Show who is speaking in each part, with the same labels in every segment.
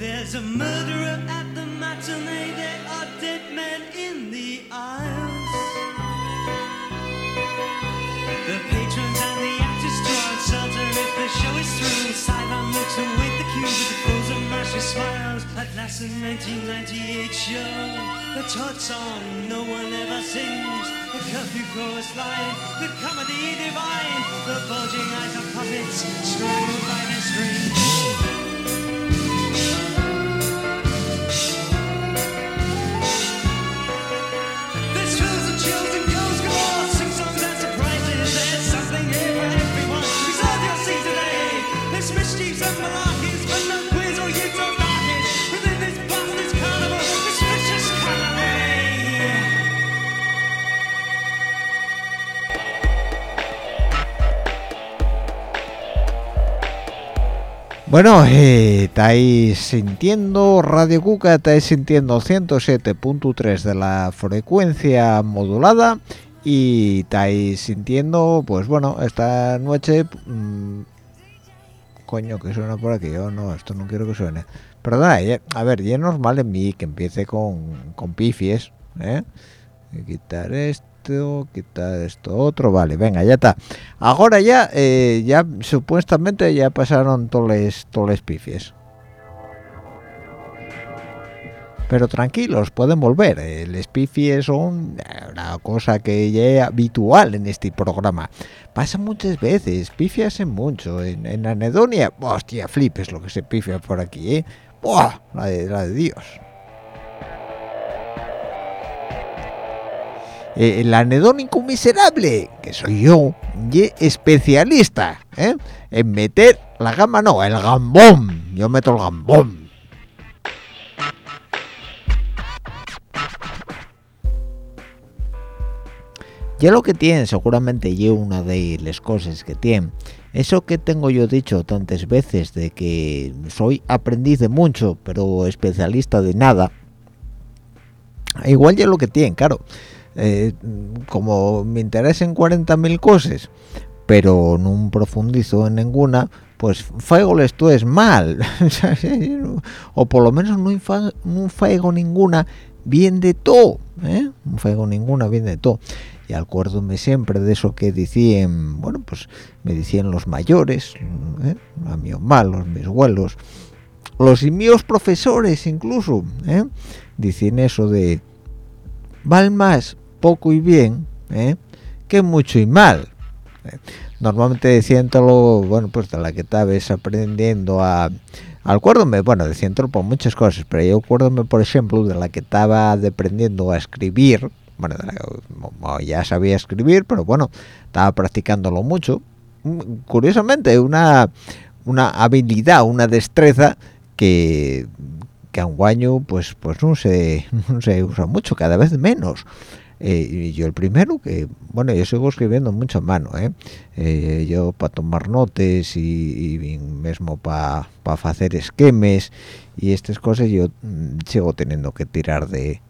Speaker 1: There's a murderer at the matinee. There are dead men in the aisles. The patrons and the actors draw uncertain if the show is through. Sideline looks and wait the cue with the frozen mashy smiles. At last, the 1998 show. The Todd song no one ever sings. The curfew chorus line. The comedy divine. The bulging eyes of puppets strangled by their strings.
Speaker 2: Bueno, eh, estáis sintiendo Radio Cuca, estáis sintiendo 107.3 de la frecuencia modulada y estáis sintiendo, pues bueno, esta noche... mm, coño, que suena por aquí, yo no, esto no quiero que suene. Perdona, ya- a ver, ya es normal en mí que empiece con, con pifies, ¿eh? Voy a quitar esto, quitar esto otro, vale, venga, ya está. Ahora ya, eh, ya supuestamente ya pasaron todos los pifies. Pero tranquilos, pueden volver. eh, Les pifies son eh, una cosa que ya es habitual en este programa. Pasa muchas veces, pifias en mucho. En, en anedonia, hostia, flipes lo que se pifia por aquí, ¿eh? ¡Buah! La de, la de Dios. Eh, el anedónico miserable, que soy yo, y especialista ¿eh? en meter la gama, no, el gambón. Yo meto el gambón. Ya lo que tiene, seguramente yo una de las cosas que tiene, eso que tengo yo dicho tantas veces de que soy aprendiz de mucho, pero especialista de nada, igual ya lo que tiene, claro. Eh, como me interesan 40.000 cosas, pero no profundizo en ninguna, pues faigoles tú es mal. o por lo menos no, faigo ninguna bien de todo ¿eh? no fego ninguna bien de todo y acuérdome siempre de eso que decían bueno pues me decían los mayores ¿eh? a mi mamá los mis abuelos los míos profesores incluso ¿eh? dicen eso de val más poco y bien ¿eh? que mucho y mal ¿eh? normalmente todo bueno pues de la que estabas aprendiendo a acuérdome bueno decían por muchas cosas pero yo acuérdome por ejemplo de la que estaba aprendiendo a escribir bueno ya sabía escribir pero bueno estaba practicándolo mucho curiosamente una una habilidad una destreza que que a un guaño pues pues no se no se usa mucho cada vez menos eh, y yo el primero que bueno yo sigo escribiendo mucho a mano ¿eh? Eh, yo para tomar notes y, y mismo para pa hacer esquemes y estas cosas yo mm, sigo teniendo que tirar de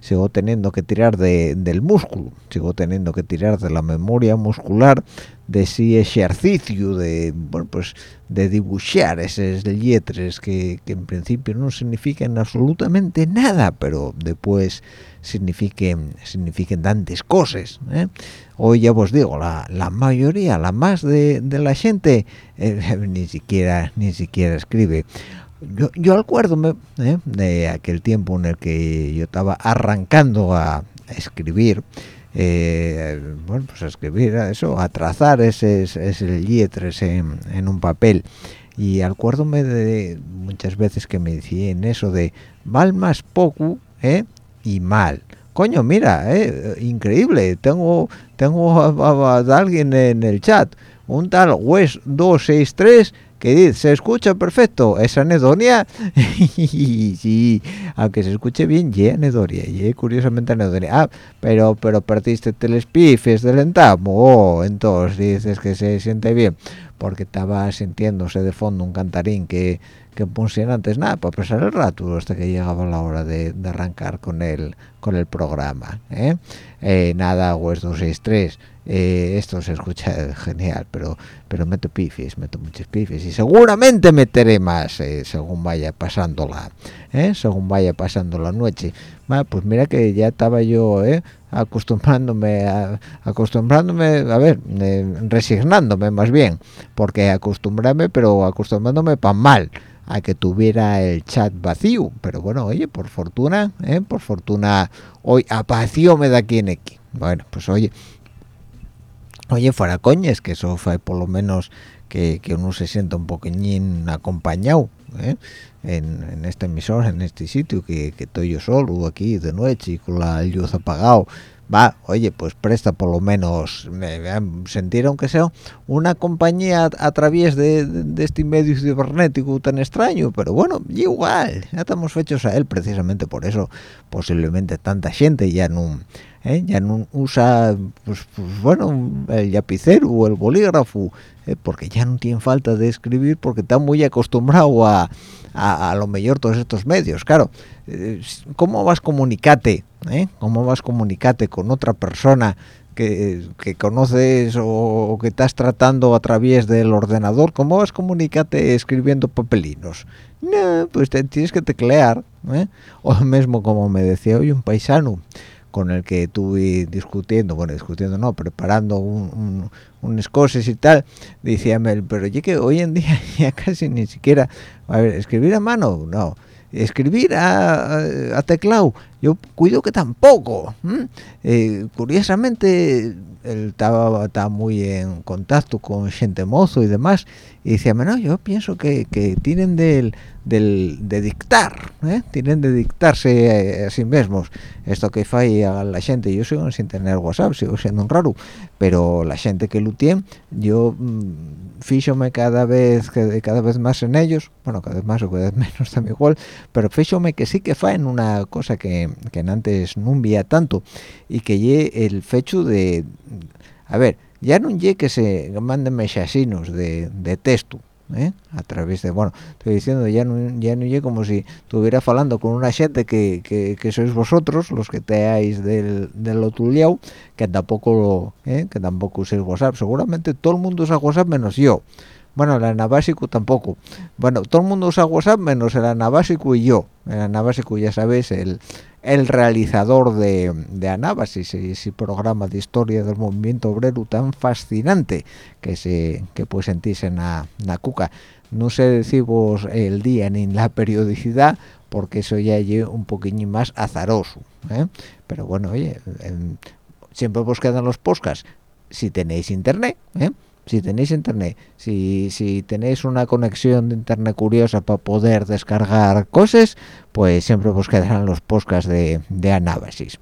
Speaker 2: sigo teniendo que tirar de, del músculo sigo teniendo que tirar de la memoria muscular de ese ejercicio de bueno pues de dibujar esas letras que, que en principio no significan absolutamente nada pero después signifiquen signifiquen tantas cosas ¿eh? Hoy ya os digo la, la mayoría la más de, la gente eh, ni siquiera ni siquiera escribe yo, yo acuérdome ¿eh? de aquel tiempo en el que yo estaba arrancando a, escribir bueno pues a escribir a eso a trazar ese, ese letras en, en un papel y acuérdome de muchas veces que me decían eso de mal más poco ¿eh? y mal. Coño, mira, eh, increíble. Tengo tengo a, alguien en el chat, un tal Wes263 que dice, se escucha perfecto, es anedonia. aunque se escuche bien, y anedonia, y curiosamente anedonia. Ah, pero pero perdiste telespifes del entamo, oh, entonces dices que se siente bien, porque estaba sintiéndose de fondo un cantarín que que pusieron antes. Nada para pasar el rato hasta que llegaba la hora de, arrancar con el con el programa ¿eh? Eh, nada wes 263 eh, esto se escucha genial pero pero meto pifis meto muchos pifis y seguramente meteré más eh, según vaya pasando la según vaya pasando la noche. Pues mira que ya estaba yo acostumbrándome a, acostumbrándome a ver resignándome más bien porque acostumbrarme pero acostumbrándome para mal a que tuviera el chat vacío pero bueno oye por fortuna ¿eh? por fortuna hoy me de aquí en aquí bueno pues oye oye fuera coñas que eso fue por lo menos que, uno se sienta un poquillín acompañado ¿eh? en, este emisor en este sitio que, que estoy yo solo aquí de noche y con la luz apagado va, oye, pues presta por lo menos sentir aunque sea una compañía a, través de, este medio cibernético tan extraño, pero bueno, igual, ya estamos hechos a él precisamente por eso, posiblemente tanta gente ya no, ¿eh? ya no usa, pues, pues, bueno, el lapicero o el bolígrafo, ¿eh? porque ya no tiene falta de escribir porque está muy acostumbrado a, a, lo mejor todos estos medios, claro, eh, ¿cómo vas a comunicarte? ¿eh? ¿Cómo vas a comunicarte con otra persona que, conoces o, que estás tratando a través del ordenador? ¿Cómo vas comunicarte escribiendo papelinos? No, pues tienes que teclear, ¿eh? o mismo como me decía hoy un paisano con el que estuve discutiendo, bueno, discutiendo no, preparando unas cosas y tal, decíame, pero oye que hoy en día ya casi ni siquiera, a ver, escribir a mano, no, escribir a, teclado yo cuido que tampoco eh, curiosamente él estaba, muy en contacto con gente mozo y demás y decía no yo pienso que, que tienen del, del, de dictar ¿eh? tienen de dictarse a, sí mismos esto que falla la gente yo sigo sin tener whatsapp sigo siendo un raro pero la gente que lo tiene yo mm, fíjome cada vez cada vez más en ellos bueno cada vez más o cada vez menos también igual pero fíjome que sí que en una cosa que, que antes no veía tanto y que ye el fecho de a ver ya no ye que se manden mechasinos de, de texto ¿eh? a través de bueno estoy diciendo ya no ya no como si estuviera hablando con una gente que, que, sois vosotros los que teáis del, del otuliao que tampoco ¿eh? que tampoco uséis WhatsApp seguramente todo el mundo usa WhatsApp menos yo bueno el anabásico tampoco bueno todo el mundo usa WhatsApp menos el anabásico y yo el anabásico ya sabéis el el realizador de, de Anábasis, ese programa de historia del movimiento obrero tan fascinante que se que pues sentís en la, cuca. No sé deciros el día ni la periodicidad, porque eso ya es un poquillo más azaroso. ¿eh? Pero bueno, oye, siempre os quedan los podcasts si tenéis internet. ¿eh? Si tenéis internet, si, si tenéis una conexión de internet curiosa para poder descargar cosas, pues siempre os quedarán los podcasts de, de Anábasis.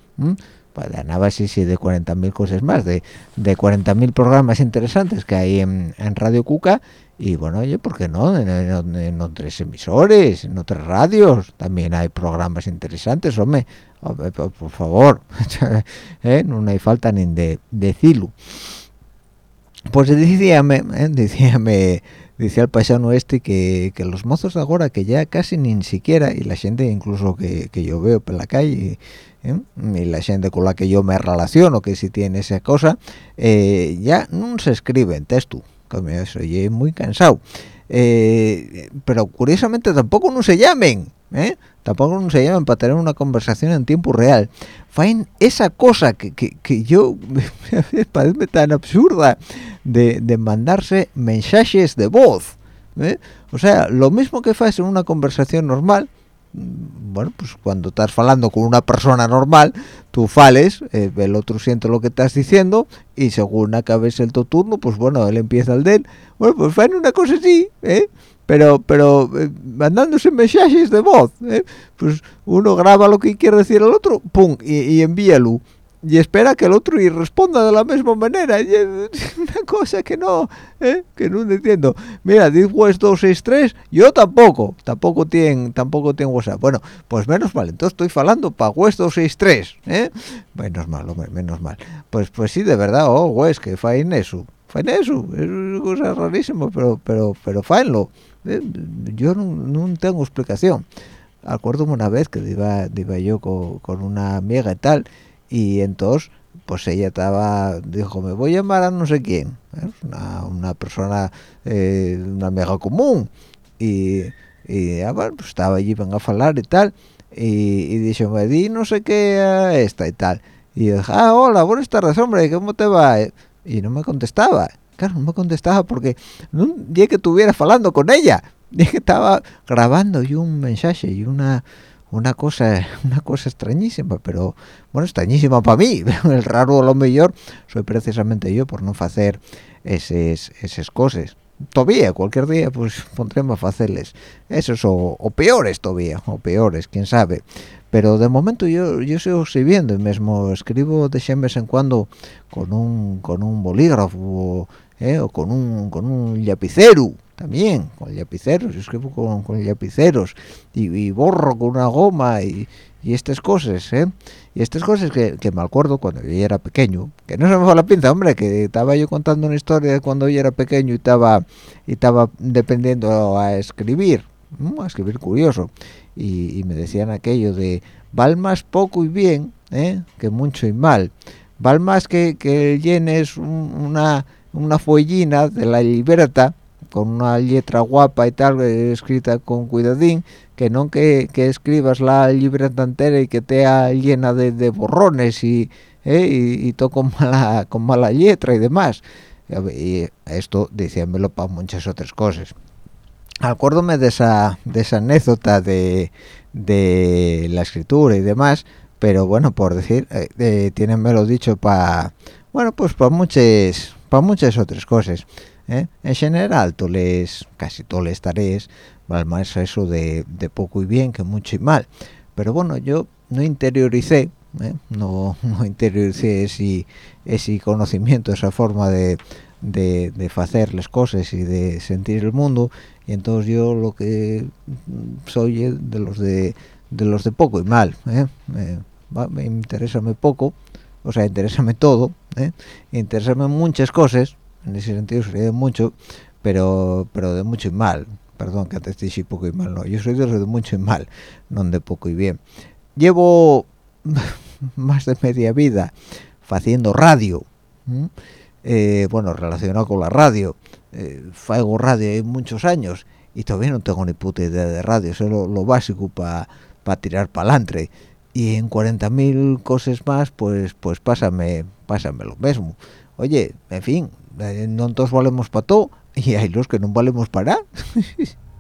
Speaker 2: Pues de Anábasis y de 40.000 cosas más, de, de 40.000 programas interesantes que hay en, Radio Cuca. Y bueno, oye, ¿por qué no? En, otros emisores, en otras radios, también hay programas interesantes, hombre. Por, favor, ¿eh? no hay falta ni de decirlo pues decíame, eh, decíame, decía el paisano este que, que, los mozos de ahora que ya casi ni siquiera, y la gente incluso que, que yo veo por la calle, ¿eh? y la gente con la que yo me relaciono, que si tiene esa cosa, eh, ya no se escribe en texto, que me soy muy cansado. pero curiosamente tampoco no se llamen, ¿eh? Tampoco no se llaman para tener una conversación en tiempo real. Fain esa cosa que, que, que yo parece tan absurda de, de mandarse mensajes de voz. ¿eh? O sea, lo mismo que haces en una conversación normal, mm, bueno, pues cuando estás hablando con una persona normal, tú fales, eh, el otro siente lo que estás diciendo y según acabes el tu turno, pues bueno, él empieza el de él. Bueno, pues faen una cosa así, ¿eh? Pero pero eh, mandándose mensajes de voz ¿eh? pues uno graba lo que quiere decir el otro pum y, envíalo y espera que el otro y responda de la misma manera y una cosa que no ¿eh? que no entiendo mira West 263 yo tampoco tampoco tiene tampoco tengo WhatsApp bueno pues menos mal entonces estoy falando para West 263 ¿eh? menos mal hombre, menos mal pues pues sí de verdad oh West que faen eso faen eso es una cosa rarísima pero pero pero faenlo eh, yo no, tengo explicación. Acuerdo una vez que iba, iba yo con, una amiga y tal, y entonces, pues ella estaba, dijo, me voy a llamar a no sé quién, ¿eh? una, persona, eh, una amiga común, y, y bueno, pues estaba allí, venga a hablar y tal, y, y dijo, me di no sé qué esta y tal, y yo dije, ah, hola, buenas tardes, hombre, ¿cómo te va? Y no me contestaba, claro, no me contestaba porque no día que estuviera hablando con ella, dije que estaba grabando y un mensaje y una una cosa una cosa extrañísima, pero bueno, extrañísima para mí. El raro lo mejor soy precisamente yo por no hacer esas esas cosas. Todavía, cualquier día, pues pondremos a hacerles esos o, peores todavía, o peores, quién sabe pero de momento yo yo sigo escribiendo y mismo escribo de vez en cuando con un con un bolígrafo ¿eh? o con un, con un lapicero también, con lapiceros, yo escribo con, con lapiceros y, borro con una goma y, y estas cosas, ¿eh? Y estas cosas que, que, me acuerdo cuando yo era pequeño, que no se me fue la pinta, hombre, que estaba yo contando una historia de cuando yo era pequeño y estaba y estaba dependiendo a escribir, a escribir curioso, y, me decían aquello de, val más poco y bien, ¿eh? que mucho y mal, val más que, que llenes una una follina de la libreta con una letra guapa y tal escrita con cuidadín que no que, escribas la libreta entera y que te llena de, borrones y, eh, y, todo con mala con mala letra y demás y esto decíamelo para muchas otras cosas acuérdome de esa de esa anécdota de, de la escritura y demás pero bueno por decir eh, eh dicho para bueno pues para muchas para muchas otras cosas ¿eh? en general toles casi todas las tareas más eso de, poco y bien que mucho y mal pero bueno yo no interioricé ¿eh? no, no interioricé ese, ese conocimiento esa forma de de, hacer las cosas y de sentir el mundo y entonces yo lo que soy de los de, de los de poco y mal ¿eh? me interesa muy poco o sea, interésame todo, ¿eh? interésame muchas cosas, en ese sentido sería de mucho, pero pero de mucho y mal, perdón que antes dije poco y mal, no, yo soy de de mucho y mal, no de poco y bien. Llevo más de media vida haciendo radio, bueno, relacionado con la radio, eh, hago radio hay muchos años y todavía no tengo ni puta idea de radio, es lo, básico para tirar para adelante y en 40.000 cosas más pues pues pásame pásame lo mismo oye en fin eh, no todos valemos para todo y hay los que no valemos para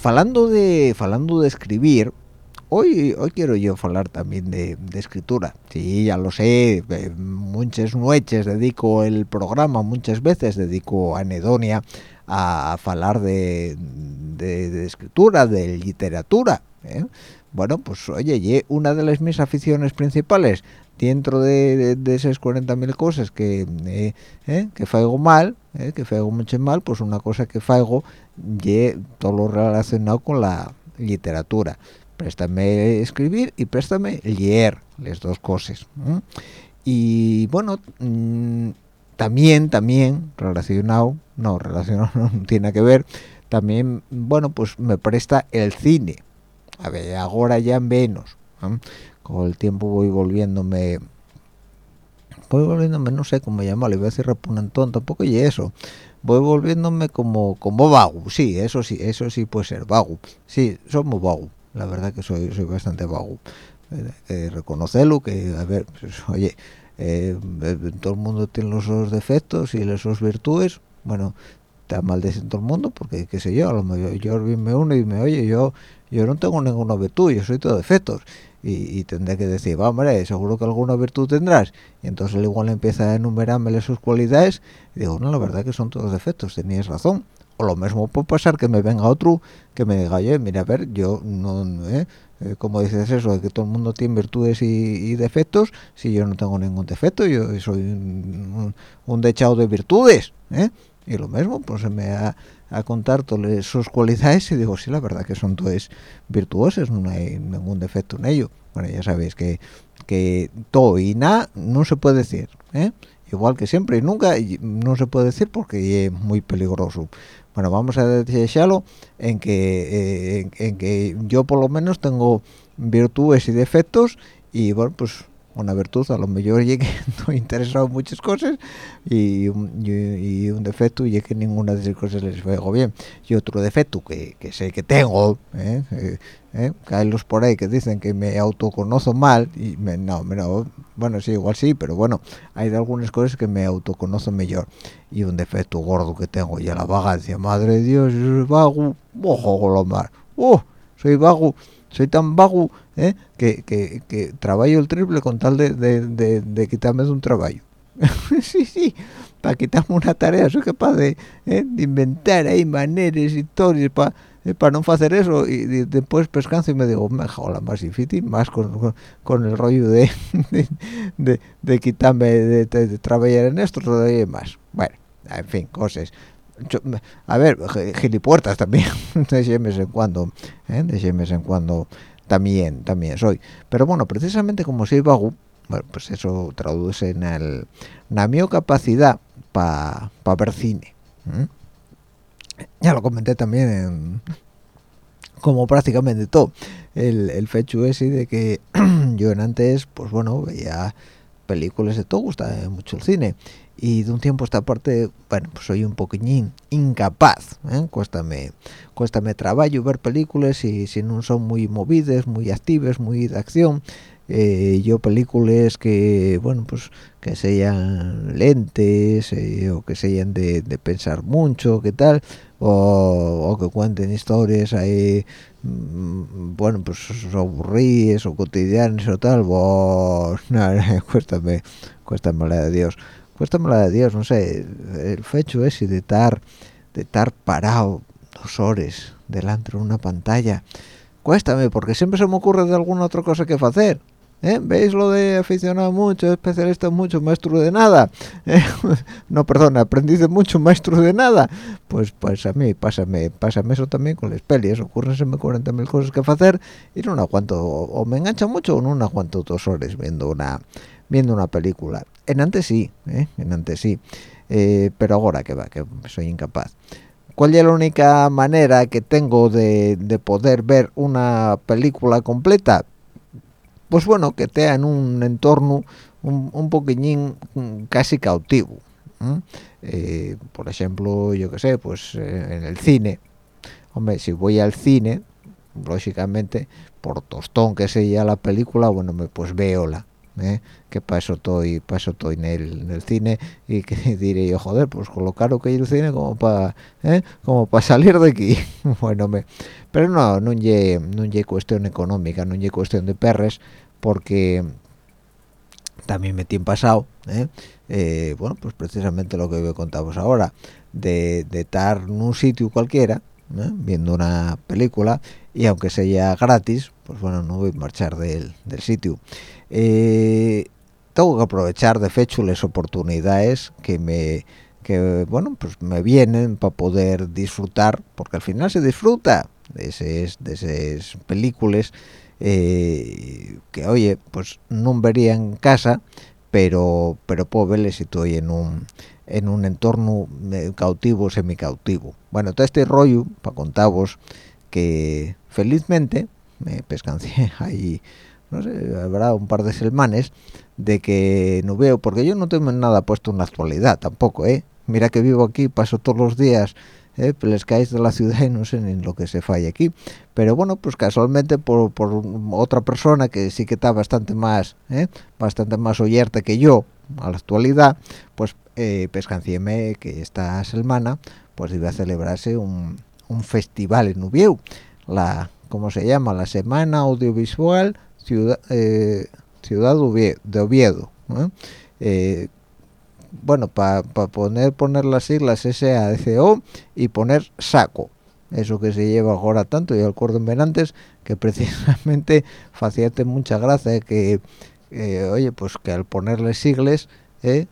Speaker 2: falando de falando de escribir hoy hoy quiero yo hablar también de, escritura. Sí ya lo sé eh, muchas noches dedico el programa muchas veces dedico anedonia a hablar de, de, escritura de literatura ¿eh? bueno pues oye una de las mis aficiones principales dentro de, de, esas 40.000 cosas que eh, eh, que faigo mal eh, que faigo mucho mal pues una cosa que faigo y todo lo relacionado con la literatura. Préstame escribir y préstame leer las dos cosas y bueno mm, también también relacionado no relacionado no tiene que ver también bueno pues me presta el cine. A ver ahora ya menos con el tiempo voy volviéndome voy volviéndome no sé cómo llamarlo voy a decir repugnantón tampoco y eso. Voy volviéndome como como vago sí eso sí eso sí puede ser vago. Sí somos vago la verdad que soy soy bastante vago. Eh, eh, reconocerlo que a ver pues, oye eh, todo el mundo tiene los sus defectos y las sus virtudes. Bueno está mal de todo el mundo porque qué sé yo a lo mejor yo me uno y me oye yo yo no tengo ninguna virtud yo soy todo defectos y, tendré que decir, va, hombre, seguro que alguna virtud tendrás. Y entonces él igual empieza a enumerarme sus cualidades y digo, no, la verdad que son todos defectos, tenías razón. O lo mismo puede pasar que me venga otro que me diga, oye, mira, a ver, yo no, ¿eh? eh como dices eso, de que todo el mundo tiene virtudes y, defectos, si yo no tengo ningún defecto, yo soy un, un, dechado de virtudes, ¿eh? Y lo mismo, pues se me ha a contar todas sus cualidades y digo, sí, la verdad que son todas virtuosas, no hay ningún defecto en ello. Bueno, ya sabéis que, que todo y nada no se puede decir, ¿eh? igual que siempre y nunca no se puede decir porque es muy peligroso. Bueno, vamos a dejarlo en que, eh, en que yo por lo menos tengo virtudes y defectos y bueno, pues una virtud a lo mejor llegue no interesado en muchas cosas y, y, un defecto y es que ninguna de esas cosas les veo bien y otro defecto que, que sé que tengo ¿eh? Eh, ¿eh? hay los por ahí que dicen que me autoconozco mal y me, no, no, bueno sí igual sí pero bueno hay algunas cosas que me autoconozco mejor y un defecto gordo que tengo y a la vagancia madre de Dios soy vago ojo con lo mar oh, soy vago soy tan vago ¿eh? que, que, que, trabajo el triple con tal de, de, de, quitarme de un trabajo. sí, sí, para quitarme una tarea soy capaz de, ¿eh? inventar ahí maneras, historias para eh, no hacer eso y, después pescanzo y me digo, me la más difícil, más con, con, el rollo de, de, quitarme, de, trabajar en esto todavía más. Bueno, en fin, cosas. A ver, gilipuertas también, de vez en cuando, ¿eh? de vez en cuando también también soy. Pero bueno precisamente como soy vago bueno pues eso traduce en el la mi capacidad para ver cine ya lo comenté también en, como prácticamente todo el, el fecho ese de que yo en antes pues bueno veía películas de todo gusta mucho el cine y de un tiempo esta parte bueno pues soy un poquillín incapaz ¿eh? cuéstame cuéstame trabajo ver películas y si no son muy movidas muy activas muy de acción eh, yo películas que bueno pues que sean lentes eh, o que sean de, de, pensar mucho qué tal o, que cuenten historias ahí mm, bueno pues aburridas o cotidianas o tal bueno, cuéstame cuéstame la de Dios cuéstame la de Dios, no sé, el fecho ese de estar, de estar parado dos horas delante de una pantalla, cuéstame, porque siempre se me ocurre de alguna otra cosa que hacer. ¿Eh? ¿Veis lo de aficionado mucho, especialista mucho, maestro de nada? ¿Eh? No, perdón, aprendiz de mucho, maestro de nada. Pues pues a mí, pásame, pásame eso también con las pelis. Ocurrenseme 40.000 cosas que hacer y no aguanto, o me engancha mucho o no aguanto dos horas viendo una viendo una película. En antes sí, ¿eh? en antes sí, eh, pero ahora que va, que soy incapaz. ¿Cuál es la única manera que tengo de, poder ver una película completa? pues bueno que te en un entorno un, un poquillín mm, casi cautivo eh, por ejemplo yo que sé pues eh, en el cine hombre si voy al cine lógicamente por tostón que sea la película bueno me pues la ¿eh? que paso estoy paso estoy en el, en el, cine y que diré yo joder pues con lo que hay el cine como para ¿eh? como para salir de aquí bueno me pero no no hay no cuestión económica no hay cuestión de perres porque también me tiene pasado ¿eh? bueno pues precisamente lo que contamos ahora de, estar en un sitio cualquiera viendo una película y aunque sea gratis pues bueno no voy a marchar del, del sitio eh, tengo que aprovechar de hecho las oportunidades que me que bueno pues me vienen para poder disfrutar porque al final se disfruta de esas de películas eh, que oye pues no vería en casa pero pero puedo verles si estoy en un en un entorno eh, cautivo semi cautivo bueno todo este rollo para contaros que felizmente me pescancé ahí no sé, habrá un par de semanas de que no veo, porque yo no tengo nada puesto en la actualidad tampoco, ¿eh? Mira que vivo aquí, paso todos los días ¿eh? les caes de la ciudad y no sé ni lo que se falla aquí. Pero bueno, pues casualmente por, por otra persona que sí que está bastante más, ¿eh? bastante más oyerte que yo a la actualidad, pues eh, que esta semana pues iba a celebrarse un, un festival en Ubieu, la, ¿cómo se llama? La Semana Audiovisual Ciudad, eh, ciudad de Oviedo. Eh, bueno, para poner poner las siglas SACO y poner saco. Eso que se lleva ahora tanto, y acuerdo en antes, que precisamente hacíate mucha gracia que, oye, pues que al ponerle siglas, eh,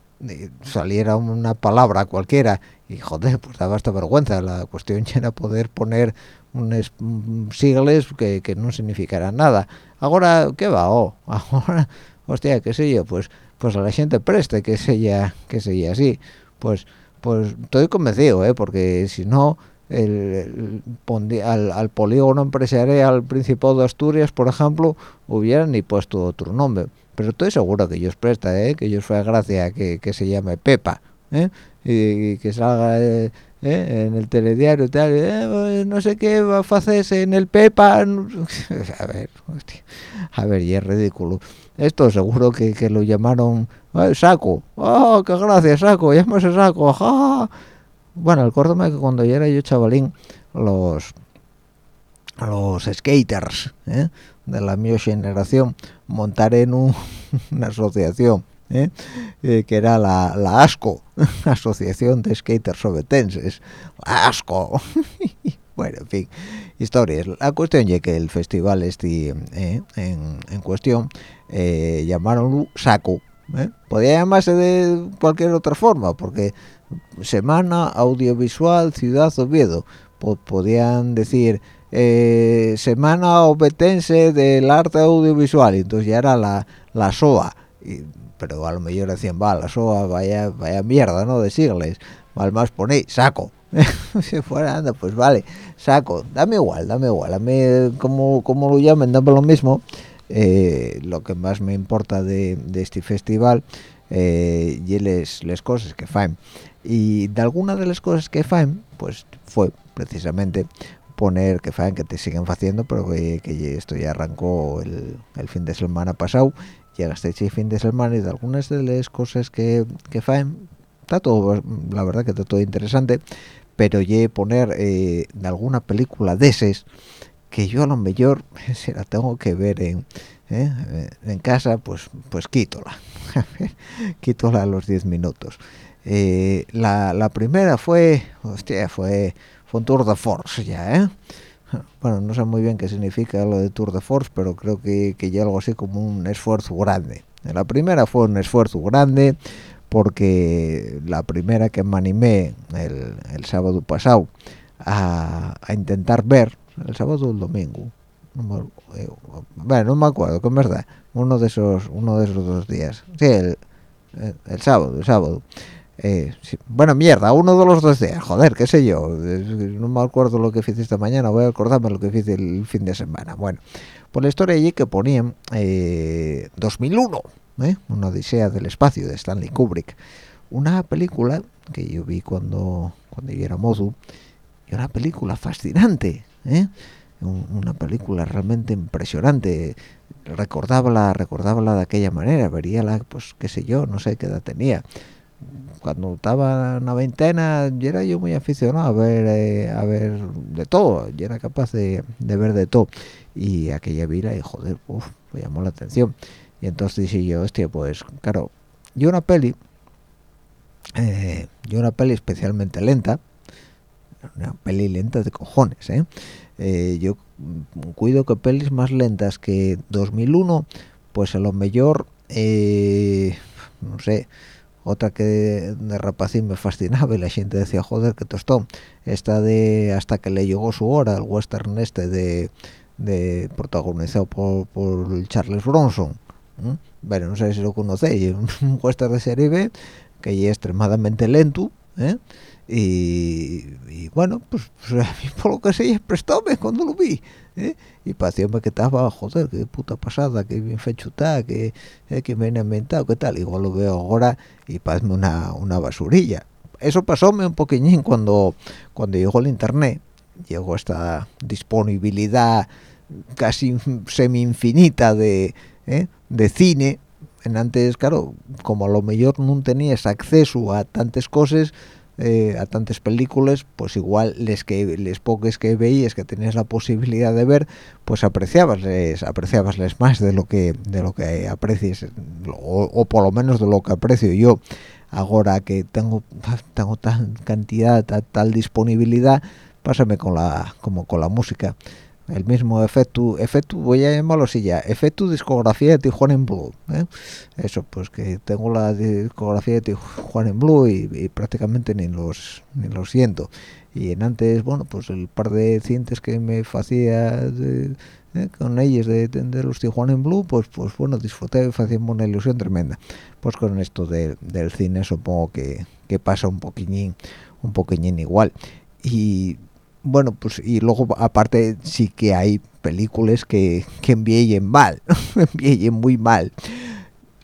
Speaker 2: saliera una palabra cualquiera, y joder, pues daba esta vergüenza. La cuestión era poder poner unos siglas que, que no significaran nada ahora qué va oh, ahora hostia qué sé yo pues pues a la gente preste que sea que sea así pues pues estoy convencido eh porque si no el, al, al, polígono empresarial Principado de Asturias por ejemplo hubieran ni puesto otro nombre pero estoy seguro que ellos presta eh que ellos fue gracia que, que se llame Pepa ¿eh? y, que salga eh, ¿eh? en el telediario tal, eh, pues, no sé qué va a hacerse en el Pepa. a ver, a ver, y es ridículo. Esto seguro que, que lo llamaron Saco. ¡Oh, qué gracia, Saco! Llámase Saco. Bueno, acuérdame que cuando yo era yo chavalín, los los skaters ¿eh? de la mi generación montar en una asociación ¿eh? Eh, que era la, la ASCO, Asociación de Skaters Sobetenses, ASCO. bueno, en fin, historias. La cuestión es que el festival este eh, en, en, cuestión llamaron saco. Podía llamarse de cualquier otra forma, porque Semana Audiovisual Ciudad Oviedo. podían decir Semana Obetense del Arte Audiovisual, entonces ya era la, la SOA. Y pero a lo mejor decían, va, la soa, vaya, vaya mierda, ¿no? De sigles, mal más ponéis, saco. si fuera, anda, pues vale, saco, dame igual, dame igual, a mí, como, como lo llamen, dame lo mismo. Eh, lo que más me importa de, de este festival eh, y les, les cosas que faen y de algunas de las cosas que faen pues fue precisamente poner que faen que te siguen haciendo pero que, que esto ya arrancó el, el fin de semana pasado llega este fin de semana y de algunas de las cosas que, que faen, está todo, la verdad que está todo interesante, pero ye poner eh, de alguna película de esas que yo a lo mejor si la tengo que ver en, eh, en casa, pues pues quítola, quítola a los 10 minutos. Eh, la, la primera fue, hostia, fue, fue un tour de force ya, ¿eh? bueno, no sé muy bien qué significa lo de Tour de Force, pero creo que, que ya algo así como un esfuerzo grande. La primera fue un esfuerzo grande porque la primera que me animé el, el sábado pasado a, a, intentar ver, el sábado o el domingo, eh, bueno, no me acuerdo, con verdad, uno de esos, uno de esos dos días, sí, el, el sábado, el sábado, eh, bueno, mierda, uno de los dos días, joder, qué sé yo, no me acuerdo lo que hice esta mañana, voy a acordarme lo que hice el fin de semana. Bueno, Por la historia allí que ponían 2001, una odisea del espacio de Stanley Kubrick, una película que yo vi cuando cuando yo era mozo, y una película fascinante, una película realmente impresionante. Recordaba la de aquella manera veríala pues qué sé yo no sé qué edad tenía cuando estaba en la veintena yo era yo muy aficionado a ver eh, a ver de todo. Yo era capaz de, ver de todo. Y aquella vida y joder uf, me llamó la atención. Y entonces dije yo hostia pues claro yo una peli eh, yo una peli especialmente lenta una peli lenta de cojones ¿eh? Eh, yo cuido que pelis más lentas que 2001 pues a lo mejor eh, no sé otra que de rapacín me fascinaba y la gente decía joder que tostón esta de hasta que le llegó su hora el western este de, de protagonizado por, por Charles Bronson bueno no sé si lo conocéis un western de serie B que es extremadamente lento ¿eh? y, bueno, pues, pues, a mí por lo que sé, prestóme cuando lo vi. ¿Eh? Y parecióme que estaba, joder, qué puta pasada, qué bien fechuta, que, eh, que bien inventado, qué tal. Igual lo veo ahora y parece una, una basurilla. Eso pasóme un poquillín cuando, cuando llegó el internet, llegó esta disponibilidad casi semi-infinita de, ¿eh? de cine. En antes, claro, como a lo mejor no tenías acceso a tantas cosas, eh, a tantas películas pues igual les que les pocos que veías que tenías la posibilidad de ver pues apreciabasles apreciabasles más de lo que de lo que aprecies o, por lo menos de lo que aprecio yo. Ahora que tengo tengo tan cantidad tal disponibilidad pásame con la como con la música el mismo efecto efecto voy a llamarlo así ya efecto discografía de Tijuana en Blue ¿eh? eso pues que tengo la discografía de Tijuana en Blue y, prácticamente ni los ni lo siento y en antes bueno pues el par de cientes que me hacía ¿eh? con ellos de, los Tijuana en Blue pues pues bueno disfruté y hacía una ilusión tremenda pues con esto del cine supongo que, que pasa un poquillín un poquillín igual y bueno, pues y luego aparte sí que hay películas que, que envíen mal, envíen muy mal.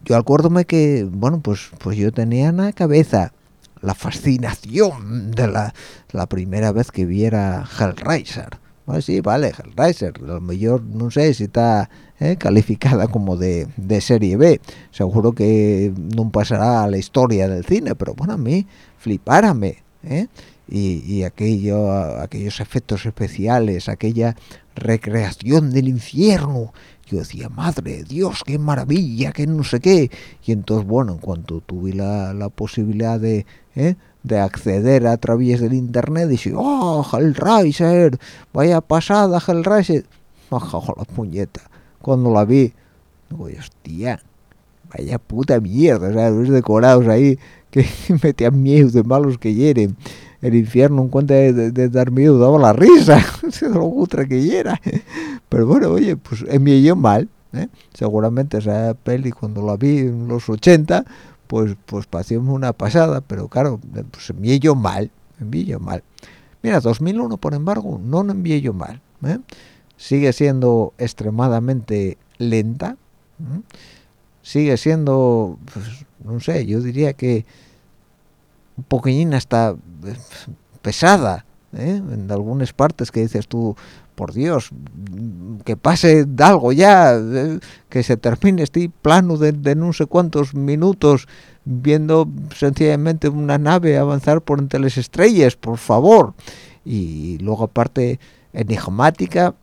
Speaker 2: Yo acuérdome que, bueno, pues pues yo tenía en la cabeza la fascinación de la, la primera vez que viera Hellraiser. Bueno, sí, vale, Hellraiser, a lo mejor no sé si está eh, calificada como de, de, serie B. Seguro que no pasará a la historia del cine, pero bueno, a mí flipárame, ¿eh? Y, aquello, aquellos efectos especiales, aquella recreación del infierno. Yo decía, madre Dios, qué maravilla, qué no sé qué. Y entonces, bueno, en cuanto tuve la, la posibilidad de, ¿eh? de acceder a través del internet, dije, oh, Hellraiser, vaya pasada Hellraiser. Bajo la puñeta. Cuando la vi, digo, hostia, vaya puta mierda, sea, los decorados ahí que metían miedo de malos que hieren el infierno en cuenta de, dar miedo daba la risa se lo gusta que era pero bueno oye pues envié mal ¿eh? seguramente esa peli cuando la vi en los 80 pues pues pareció una pasada pero claro pues envié yo mal envié yo mal mira 2001 por embargo no envié yo mal ¿eh? sigue siendo extremadamente lenta ¿eh? sigue siendo pues, no sé yo diría que un poquillín hasta eh, pesada ¿eh? en algunas partes que dices tú por Dios que pase de algo ya ¿eh? que se termine este plano de, no sé cuántos minutos viendo sencillamente una nave avanzar por entre las estrellas por favor y luego aparte enigmática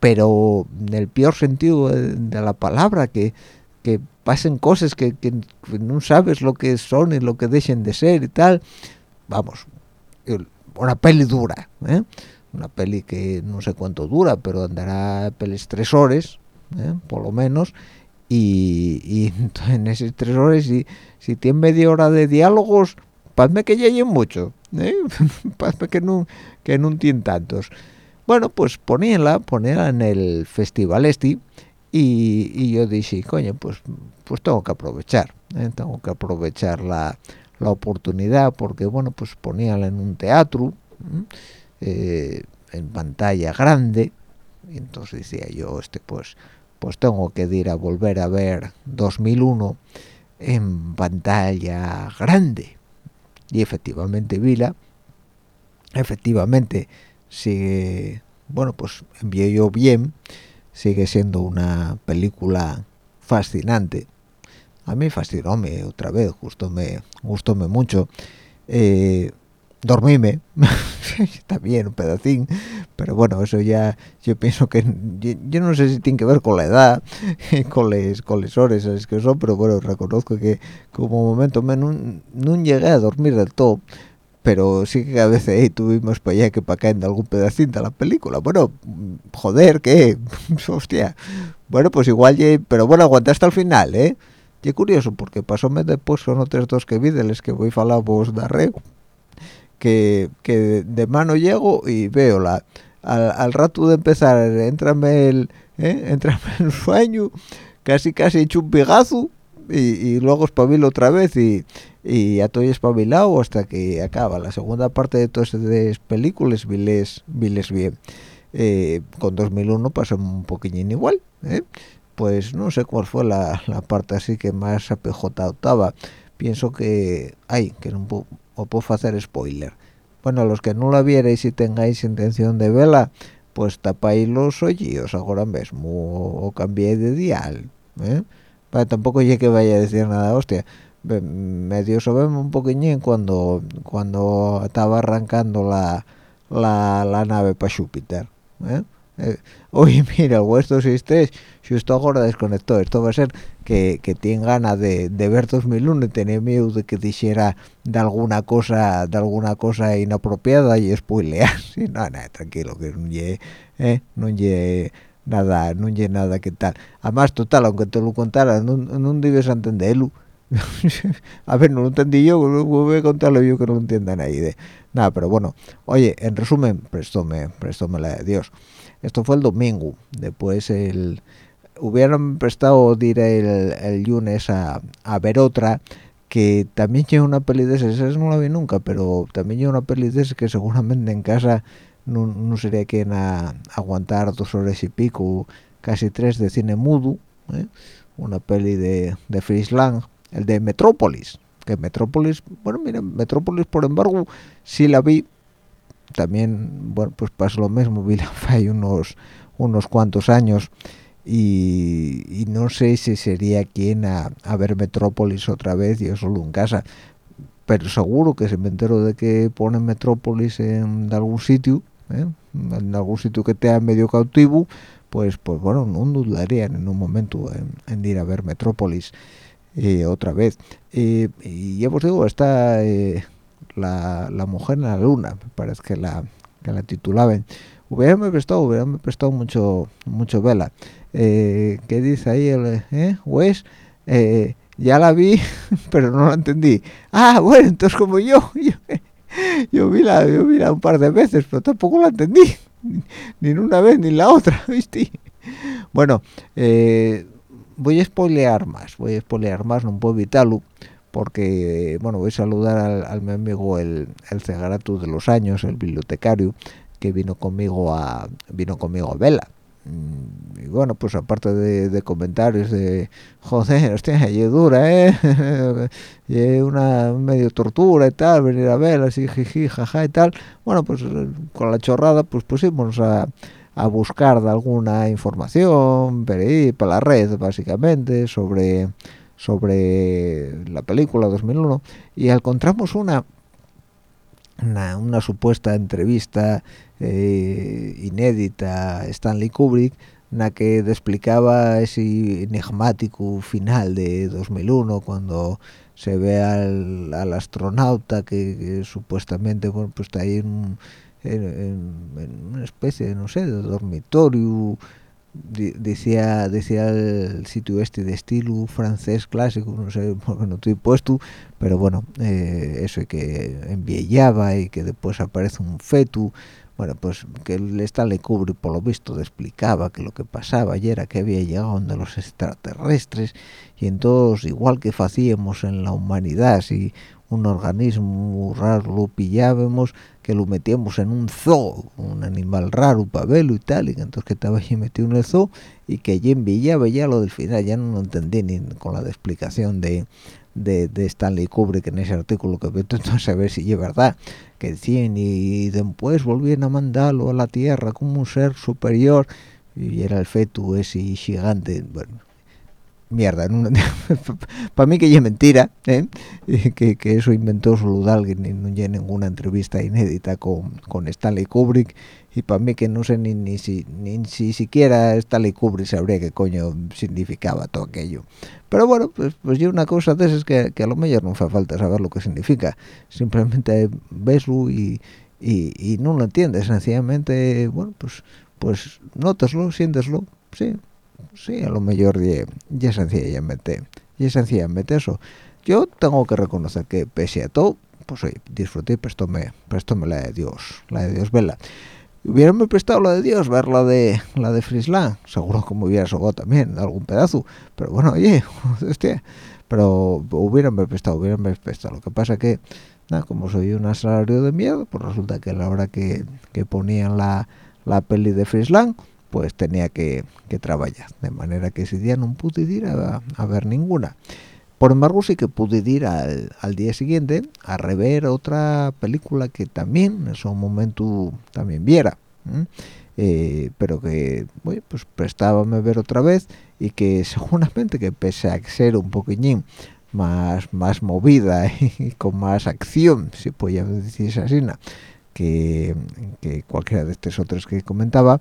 Speaker 2: pero en el peor sentido de la palabra que que pasen cosas que, no sabes lo que son y lo que dejen de ser y tal vamos una peli dura ¿eh? una peli que no sé cuánto dura pero andará pelis tres horas ¿eh? por lo menos y, en esos tres horas si, si tiene media hora de diálogos parece que lleguen mucho ¿eh? parece que no que no tienen tantos bueno pues poníanla poníanla en el festival este y, yo dije, coño, pues, pues tengo que aprovechar, ¿eh? tengo que aprovechar la, la, oportunidad porque, bueno, pues poníala en un teatro, eh, en pantalla grande, y entonces decía yo este pues pues tengo que ir a volver a ver 2001 en pantalla grande y efectivamente vila efectivamente sigue bueno pues envié yo bien sigue siendo una película fascinante. A mí fascinóme otra vez gustóme gustóme mucho. Eh, dormíme también un pedacín pero bueno eso ya yo pienso que yo, no sé si tiene que ver con la edad con les con les horas que son pero bueno reconozco que como momento me no, llegué a dormir del todo pero sí que a veces tuvimos para allá que para acá en algún pedacín de la película. Bueno joder qué hostia. Bueno pues igual pero bueno aguanté hasta el final eh y curioso porque pasóme después son otros dos que vi de los que voy a hablar vos de arrego que, que de mano llego y veo la al, rato de empezar entrame el ¿eh? el sueño casi casi hecho un pegazo y, y, luego espabilo otra vez y, y ya estoy espabilado hasta que acaba. La segunda parte de todas esas películas viles viles bien. Eh, con 2001 pasó un poquillín igual ¿eh? pues no sé cuál fue la, la parte así que más apejotado estaba pienso que ay que no o puedo hacer spoiler. Bueno los que no la vierais y tengáis intención de verla pues tapáis los oídos ahora mismo o cambié de dial ¿eh? tampoco llegué que vaya a decir nada hostia medio sobemos un poquillín cuando cuando estaba arrancando la la, la nave para Júpiter ¿eh? eh, oye mira el vuestro 63 si esto ahora desconectó esto va a ser que, que tiene ganas de, de, ver 2001 y tenía miedo de que dijera de alguna cosa de alguna cosa inapropiada y spoilear. Sí, no, no, tranquilo que no llegue eh, no llegue nada no llegue nada que tal. Además total aunque te lo contara no, no debes entenderlo a ver, no lo entendí yo, voy a contarlo yo que no lo entienda nadie. Nada, pero bueno, oye, en resumen, prestóme, prestóme la de Dios. Esto fue el domingo, después el hubieran prestado ir el, el lunes a, a, ver otra que también lleva una peli de esas, no la vi nunca, pero también lleva una peli de esas que seguramente en casa no, no sería quien a, aguantar dos horas y pico, casi tres de cine mudo, ¿eh? una peli de, de Friesland, el de Metrópolis, que Metrópolis, bueno, mira, Metrópolis por embargo sí la vi, también, bueno, pues pasó lo mismo, vi la hay unos, unos cuantos años, y, no sé si sería quien a, ver Metrópolis otra vez, yo solo en casa, pero seguro que se me entero de que ponen Metrópolis en algún sitio, ¿eh? en algún sitio que esté medio cautivo, pues pues bueno, no dudarían en un momento en ir a ver Metrópolis. Eh, otra vez. y ya os digo, está eh, la, la, mujer en la luna, me parece que la, que la titulaban. Hubiérame prestado, hubiérame prestado mucho, mucho vela. Eh, ¿Qué dice ahí el eh? Wes? ya la vi, pero no la entendí. Ah, bueno, entonces como yo, yo, vi la, yo vi la un par de veces, pero tampoco la entendí. Ni una vez ni la otra, ¿viste? Bueno, eh, voy a spoilear más, voy a spoilear más, no puedo evitarlo, porque, bueno, voy a saludar al, mi amigo el, el Cegaratu de los años, el bibliotecario, que vino conmigo a vino conmigo a Vela. Mm, y bueno, pues aparte de, comentarios de, joder, hostia, y dura, ¿eh? y una medio tortura y tal, venir a Vela, así, jiji, jaja y tal. Bueno, pues con la chorrada, pues pusimos a a buscar de alguna información para la red básicamente sobre sobre la película 2001 y encontramos una una, supuesta entrevista eh, inédita a Stanley Kubrick en la que explicaba ese enigmático final de 2001 cuando se ve al, astronauta que, supuestamente bueno pues está ahí en un en, una especie, no sé, de dormitorio, decía decía el sitio este de estilo francés clásico, no sé porque no estoy puesto, pero bueno, eh, eso que enviellaba y que después aparece un feto, bueno, pues que el Stanley Kubrick por lo visto explicaba que lo que pasaba ayer era que había llegado de los extraterrestres y entonces igual que hacíamos en la humanidad si un organismo raro lo pillábamos que lo metíamos en un zoo un animal raro para verlo y tal y entonces que estaba allí metido en el zoo y que allí en Villa veía lo del final ya no lo entendí ni con la explicación de, de, de Stanley Kubrick en ese artículo que vete a saber si es verdad que decían y después volvían a mandarlo a la tierra como un ser superior y era el feto ese gigante bueno mierda para mí que es mentira ¿eh? que, que, eso inventó solo alguien y no hay ninguna entrevista inédita con, con Stanley Kubrick. Y para mí que no sé ni, ni si ni si siquiera Stanley Kubrick sabría qué coño significaba todo aquello. Pero bueno pues pues yo una cosa de esas que, que a lo mejor no hace falta saber lo que significa. Simplemente veslo y, y, y no lo entiendes. Sencillamente bueno pues pues nótaslo siénteslo sí sí, a lo mejor ya sencillamente, y sencillamente eso. Yo tengo que reconocer que pese a todo, pues oye, disfruté prestóme, prestóme la de Dios, la de Dios vela. Hubiérame prestado la de Dios, ver la de la de Frisland, seguro que me hubiera sogado también algún pedazo, pero bueno, oye, hostia, pero hubiérame prestado, hubiérame prestado. Lo que pasa que, nada, como soy un salario de miedo, pues resulta que a la hora que, que ponían la, la peli de Frisland, pues tenía que, trabajar. De manera que ese día no pude ir a, ver ninguna. Por embargo sí que pude ir al, día siguiente a rever otra película que también en ese momento también viera eh, pero que bueno, pues prestábame ver otra vez y que seguramente que pese a ser un poquillín más más movida y con más acción si podía decirse así que, que cualquiera de estos otros que comentaba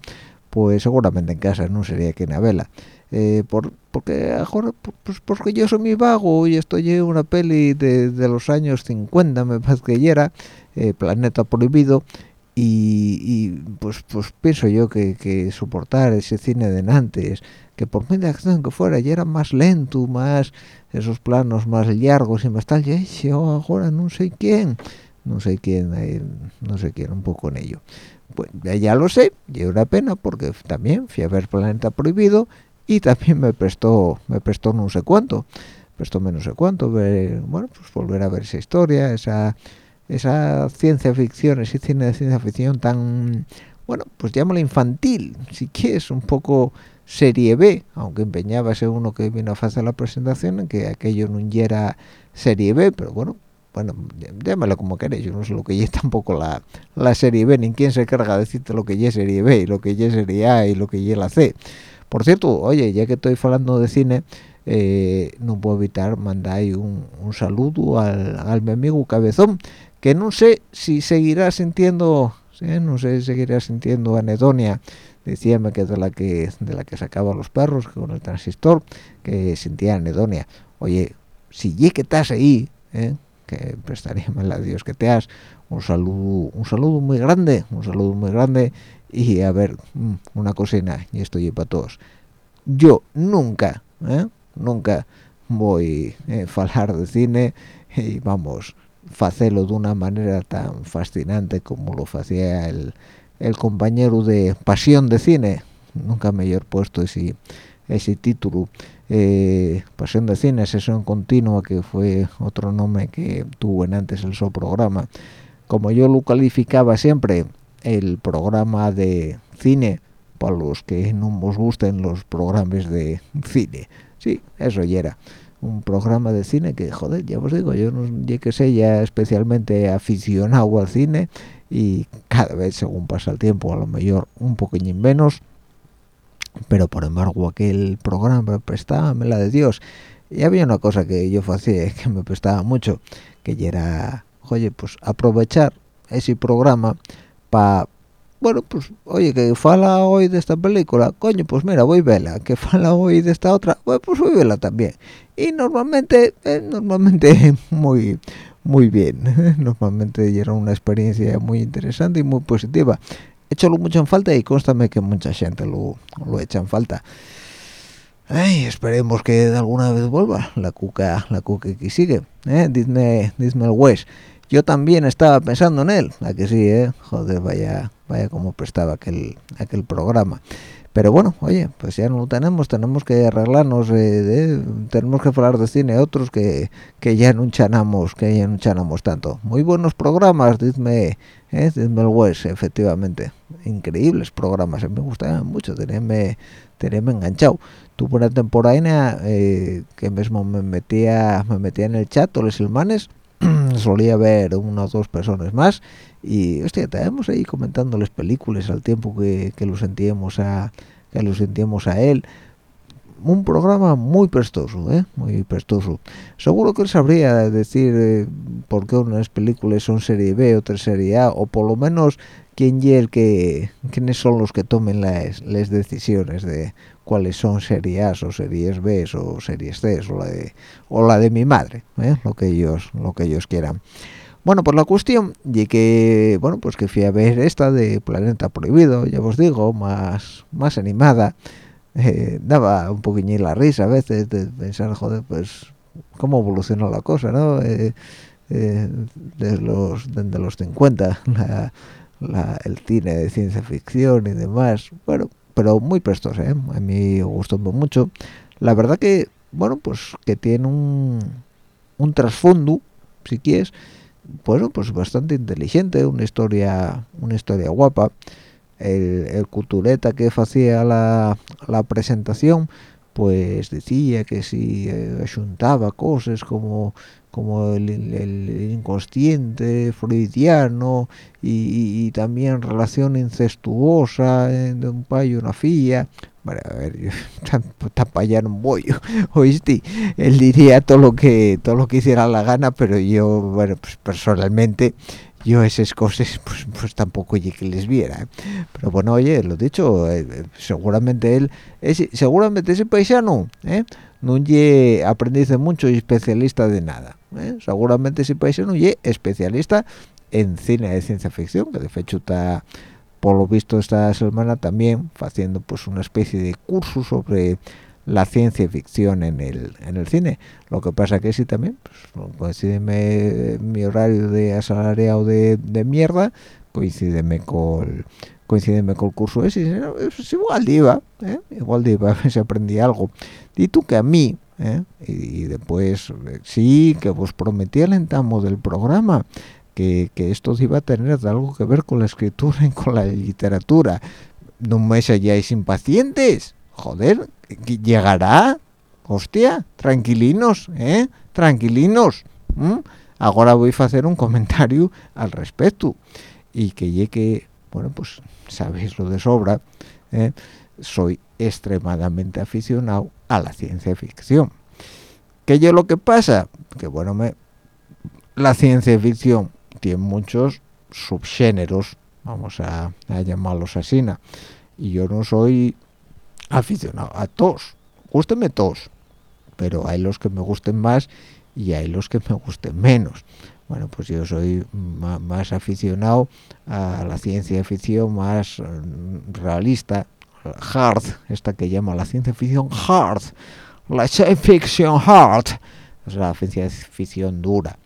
Speaker 2: pues seguramente en casa no sería quien a vela eh, por, porque pues porque yo soy mi vago y estoy en una peli de, los años 50 me parece que era eh, Planeta Prohibido y, pues pues pienso yo que, soportar ese cine de antes que por medio de acción que fuera ya era más lento más esos planos más largos y más tal yo ahora no sé quién no sé quién eh, no sé quién un poco en ello pues ya lo sé, y una pena porque también fui a ver Planeta Prohibido y también me prestó, me prestó no sé cuánto, prestó no sé cuánto, ver, bueno, pues volver a ver esa historia, esa, esa ciencia ficción, ese cine de ciencia ficción tan, bueno, pues llámalo infantil, si quieres, un poco serie B, aunque empeñaba ese uno que vino a hacer la presentación en que aquello no era serie B, pero bueno, bueno, llámalo como queréis, yo no sé lo que es tampoco la, la serie B, ni quién se carga de decirte lo que es serie B, y lo que es serie A y lo que es la C. Por cierto, oye, ya que estoy hablando de cine, eh, no puedo evitar mandar un, un saludo al, al mi amigo Cabezón, que no sé si seguirá sintiendo, no sé si seguirá sintiendo anedonia, decíame que de la que de la que sacaba los perros con el transistor, que sentía anedonia. Oye, si ya que estás ahí, ¿eh? Que prestaría mal a Dios que te has. Un saludo un saludo muy grande un saludo muy grande. Y a ver mm, una cocina y esto para todos. Yo nunca ¿eh? nunca voy a hablar de cine y vamos hacerlo de una manera tan fascinante como lo hacía el, el compañero de Pasión de Cine. Nunca mejor puesto ese ese título eh, Pasión de Cine, sesión continua, que fue otro nombre que tuvo en antes el su programa. Como yo lo calificaba siempre, el programa de cine, para los que no nos gusten los programas de cine. Sí, eso ya era. Un programa de cine que, joder, ya os digo, yo no sé que sé, ya especialmente aficionado al cine y cada vez según pasa el tiempo, a lo mejor un poquillín menos, pero por embargo aquel programa prestaba la de Dios. Y había una cosa que yo hacía que me prestaba mucho que era oye pues aprovechar ese programa para bueno pues oye que fala hoy de esta película coño pues mira voy a verla que fala hoy de esta otra pues voy a verla también y normalmente eh, normalmente muy muy bien. Normalmente era una experiencia muy interesante y muy positiva échalo mucho en falta y constame que mucha gente lo, lo echa en falta. Ay, esperemos que alguna vez vuelva la cuca la cuca que sigue ¿eh? dime, dime el Wes yo también estaba pensando en él. A que sí eh joder vaya vaya como prestaba aquel aquel programa pero bueno oye pues ya no lo tenemos tenemos que arreglarnos eh, tenemos que hablar de cine otros que, que ya no chanamos que ya no chanamos tanto. Muy buenos programas dime eh, dime el West efectivamente. Increíbles programas mí me gustaban mucho tenerme tenerme enganchado. Tuve una temporada eh, que mismo me metía me metía en el chat todos los silmanes solía ver una o dos personas más y hostia estábamos ahí comentando las películas al tiempo que, que lo sentíamos a que lo sentíamos a él un programa muy prestoso ¿eh? muy prestoso seguro que él sabría decir eh, por qué unas películas son serie B otras serie A o por lo menos quién y el que quiénes son los que tomen las, decisiones de cuáles son series o series B o series C o la de o la de mi madre ¿eh? lo que ellos lo que ellos quieran bueno pues la cuestión y que bueno pues que fui a ver esta de Planeta Prohibido ya os digo más más animada. Eh, daba un poquillo la risa a veces de pensar joder pues cómo evolucionó la cosa no eh, desde los desde los 50 el cine de ciencia ficción y demás bueno pero muy prestos, ¿eh? A mí gustó mucho. La verdad que, bueno, pues que tiene un, un trasfondo, si quieres, bueno, pues bastante inteligente, una historia, una historia guapa. El, el cultureta que hacía la, la presentación, pues decía que si eh, cosas como como el, inconsciente freudiano y, también relación incestuosa de un payo y una filla. Bueno, a ver, tan, para allá oíste, él diría todo lo que todo lo que hiciera la gana, pero yo, bueno, pues personalmente, yo esas cosas, pues, pues tampoco oye que les viera, ¿eh? pero bueno, oye, lo dicho, eh, seguramente él, ese, seguramente ese paisano, ¿eh? no ye aprendiz de mucho y especialista de nada, ¿eh? seguramente ese paisano ye especialista en cine de ciencia ficción, que de hecho está por lo visto esta semana también haciendo pues una especie de curso sobre la ciencia ficción en el, en el cine. Lo que pasa que sí también, pues, coincide mi horario de asalariado de, de mierda, coincide con coincideme con el curso ese, es igual diva, ¿eh? igual diva, se aprendí algo. Y tú que a mí, ¿eh? y, después, sí, que vos prometí alentamos del programa, que, que, esto iba a tener algo que ver con la escritura y con la literatura. No me seáis impacientes, joder, llegará, hostia, tranquilinos, ¿eh? Tranquilinos. Ahora voy a hacer un comentario al respecto y que llegue, bueno, pues sabéis lo de sobra, ¿eh? soy extremadamente aficionado a la ciencia ficción. ¿Qué yo lo que pasa? Que bueno, me, la ciencia ficción tiene muchos subgéneros, vamos a, llamarlos así, y yo no soy aficionado a todos, gústeme todos, pero hay los que me gusten más y hay los que me gusten menos. Bueno, pues yo soy más aficionado a la ciencia ficción más mm, realista, hard, esta que llama la ciencia ficción hard, la ciencia ficción hard, es la ciencia ficción dura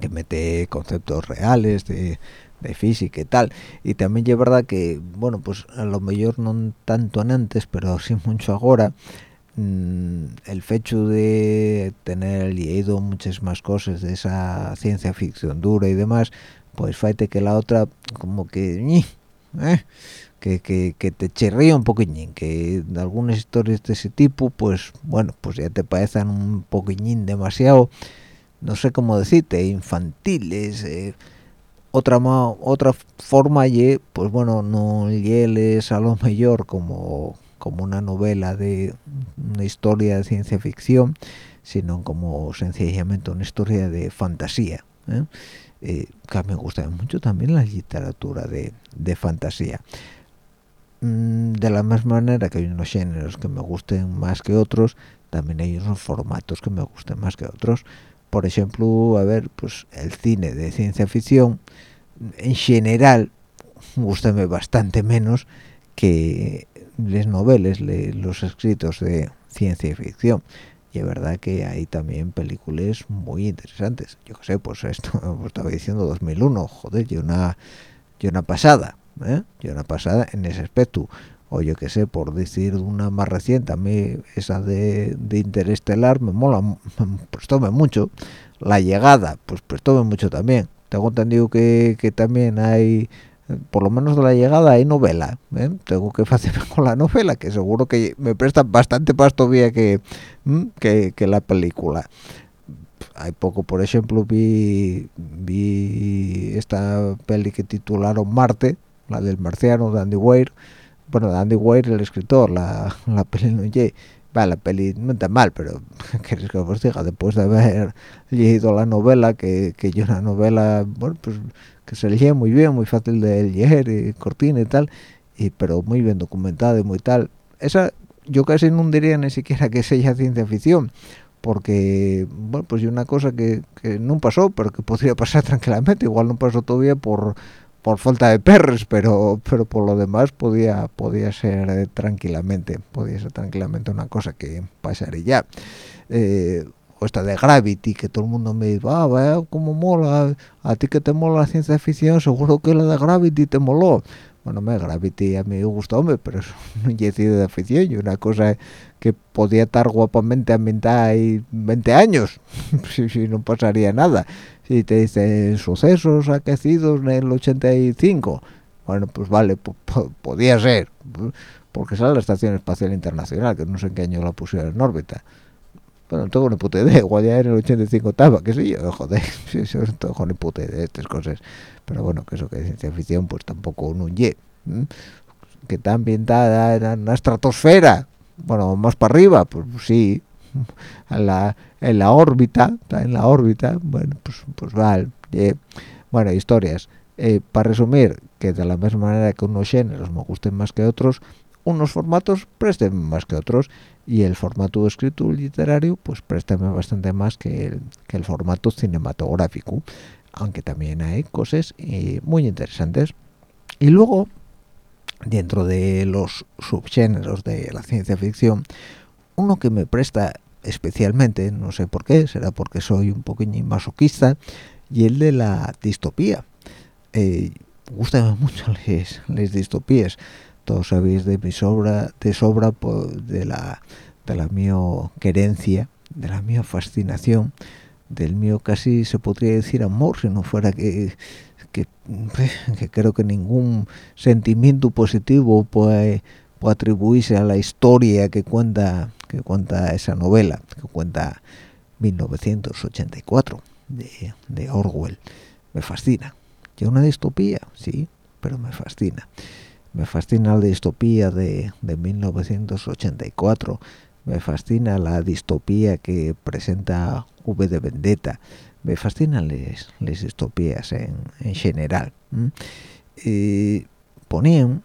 Speaker 2: que mete conceptos reales de, física y tal. Y también es verdad que bueno pues a lo mejor no tanto antes pero sí mucho ahora mm, el hecho de tener leído muchas más cosas de esa ciencia ficción dura y demás pues fíjate que la otra como que eh, que, que, que, te chirría un poquillín, que algunas historias de ese tipo, pues bueno, pues ya te parecen un poquillín demasiado no sé cómo decirte, infantiles, eh, otra otra forma y pues bueno, no es a lo mejor como como una novela de una historia de ciencia ficción, sino como sencillamente una historia de fantasía. ¿eh? Eh, que me gusta mucho también la literatura de, de fantasía. Mm, de la misma manera que hay unos géneros que me gusten más que otros, también hay unos formatos que me gusten más que otros por ejemplo, a ver, pues el cine de ciencia ficción, en general, gustame bastante menos que les noveles, los escritos de ciencia ficción. Y es verdad que hay también películas muy interesantes. Yo qué sé, pues esto, estaba diciendo 2001, joder, y una, y una pasada, ¿eh? Y una pasada en ese aspecto. O yo qué sé, por decir una más reciente, a mí esa de, de Interestelar me mola, me prestóme mucho. La llegada, pues prestóme mucho también. Tengo entendido que, que también hay, por lo menos de la llegada, hay novela. ¿eh? Tengo que hacerme con la novela, que seguro que me presta bastante más todavía que, que, que la película hay poco por ejemplo vi vi esta peli que titularon Marte la del marciano de Andy Weir bueno Andy Weir el escritor la, la peli no va la peli no está mal pero queréis que os diga después de haber leído la novela que que yo una novela bueno pues que se lee muy bien muy fácil de leer y cortina y tal y pero muy bien documentada y muy tal. Esa yo casi no diría ni siquiera que sea ciencia ficción porque bueno pues una cosa que, que no pasó pero que podría pasar tranquilamente igual no pasó todavía por por falta de perros pero pero por lo demás podía podía ser eh, tranquilamente podía ser tranquilamente una cosa que pasaría ya eh, o esta de Gravity que todo el mundo me dice ah vaya como mola a ti que te mola la ciencia ficción seguro que la de Gravity te moló bueno, me Gravity a mí me gustó, pero es un yecido de afición y una cosa que podía estar guapamente ambientada ahí 20 años, si, si, no pasaría nada. Si te dicen sucesos aquecidos en el 85, bueno, pues vale, podía ser, porque sale la Estación Espacial Internacional, que no sé en qué año la pusieron en órbita. Bueno, no tengo ni puta idea, igual ya en el 85 estaba, qué sé yo, joder, eso no tengo ni de estas cosas. Pero bueno, que eso que es ciencia ficción, pues tampoco un ye. Que está ambientada en la estratosfera, bueno, más para arriba, pues, sí, la, en la órbita, en la órbita, bueno, pues, pues vale. Bueno, historias. Eh, para resumir, que de la misma manera que unos géneros me gusten más que otros, unos formatos presten más que otros y el formato escrito literario pues préstame bastante más que el, que el formato cinematográfico aunque también hay cosas eh, muy interesantes y luego dentro de los subgéneros de la ciencia ficción uno que me presta especialmente no sé por qué será porque soy un poquillo masoquista y el de la distopía. Eh, gustan mucho las distopías. Todos sabéis de mi sobra de sobra de la de la mi querencia de la mi fascinación del mío casi se podría decir amor si no fuera que que, que creo que ningún sentimiento positivo puede, puede, atribuirse a la historia que cuenta que cuenta esa novela que cuenta 1984 de, Orwell. Me fascina. Y una distopía sí pero me fascina. Me fascina la distopía de, de 1984, me fascina la distopía que presenta V de Vendetta, me fascinan las distopías en, en general. Y ponían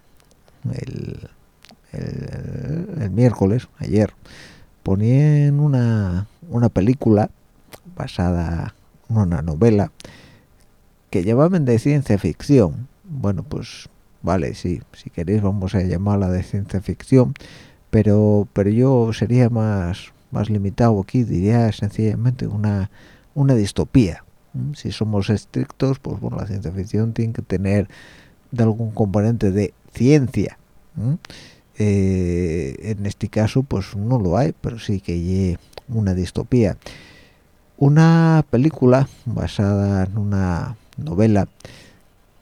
Speaker 2: el, el, miércoles, ayer, ponían una, una película basada en una novela que llevaban de ciencia ficción. Bueno, pues vale, sí, si queréis vamos a llamarla de ciencia ficción, pero pero yo sería más más limitado aquí, diría sencillamente una una distopía. Si somos estrictos, pues bueno, la ciencia ficción tiene que tener de algún componente de ciencia. Eh, en este caso, pues no lo hay, pero sí que hay una distopía. Una película basada en una novela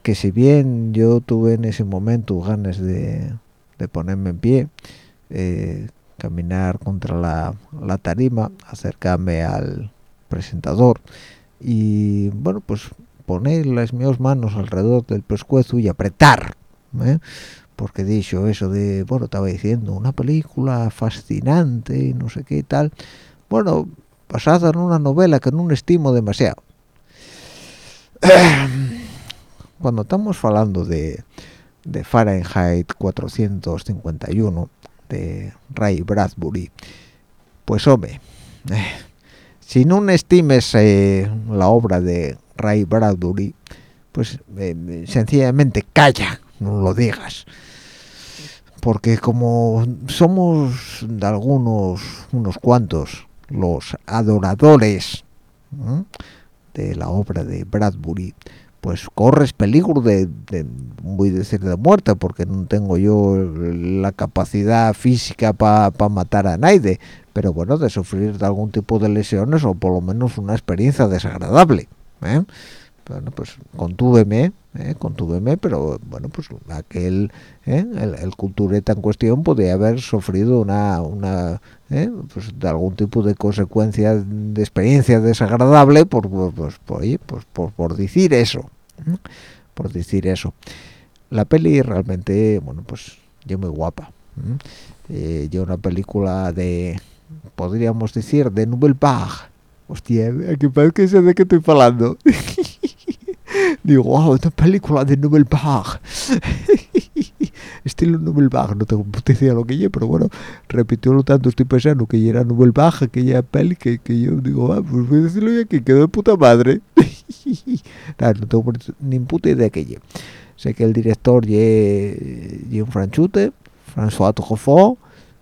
Speaker 2: que si bien yo tuve en ese momento ganas de, ponerme en pie, eh, caminar contra la, tarima, acercarme al presentador y bueno pues poner las mis manos alrededor del pescuezo y apretar ¿eh? Porque dicho eso de bueno estaba diciendo una película fascinante y no sé qué tal bueno basada en una novela que no estimo demasiado. Cuando estamos hablando de, de Fahrenheit 451 de Ray Bradbury pues hombre eh, si no estimes eh, la obra de Ray Bradbury pues eh, sencillamente calla no lo digas porque como somos de algunos unos cuantos los adoradores de la obra de Bradbury pues corres peligro de, voy a decir de muerte porque no tengo yo la capacidad física para matar a nadie pero bueno de sufrir de algún tipo de lesiones o por lo menos una experiencia desagradable ¿eh? bueno pues contúveme ¿eh? contúveme pero bueno pues aquel ¿eh? el, el, cultureta en cuestión podría haber sufrido una una ¿eh? pues de algún tipo de consecuencia de experiencia desagradable por pues, por, pues, por, por decir eso por decir eso la peli realmente bueno pues yo muy guapa eh, yo una película de podríamos decir de Nouvelle Vague hostia que parece que sé de qué estoy hablando digo wow una película de Nouvelle Vague estilo Nouvelle Vague no tengo puta idea lo que yo pero bueno repitió tanto estoy pensando que era Nouvelle Vague aquella peli que, que yo digo ah pues voy a decirlo ya que quedó de puta madre no tengo ni puta idea que yo sé que el director y un franchute François Truffaut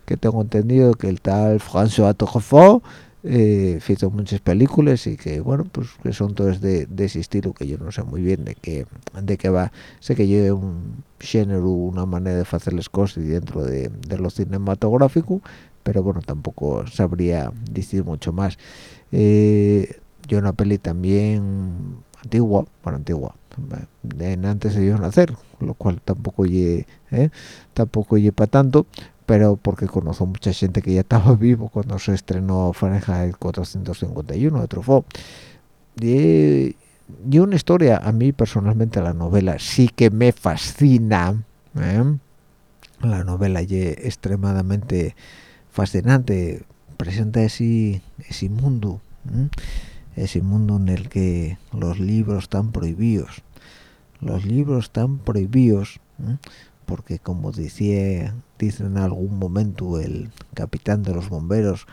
Speaker 2: que tengo entendido que el tal François Truffaut eh, hizo muchas películas y que bueno pues que son todos de, ese estilo que yo no sé muy bien de qué de qué va. Sé que yo un género una manera de hacer las cosas dentro de, de lo cinematográfico pero bueno tampoco sabría decir mucho más. Eh, yo una peli también antigua bueno antigua de antes de yo nacer lo cual tampoco lle eh, tampoco lle para tanto pero porque conozco mucha gente que ya estaba vivo cuando se estrenó Fahrenheit 451 de Truffaut y, y, una historia a mí personalmente la novela sí que me fascina ¿eh? la novela es extremadamente fascinante presenta ese, ese mundo ¿eh? ese mundo en el que los libros están prohibidos los libros están prohibidos ¿eh? porque como decía dice en algún momento el capitán de los bomberos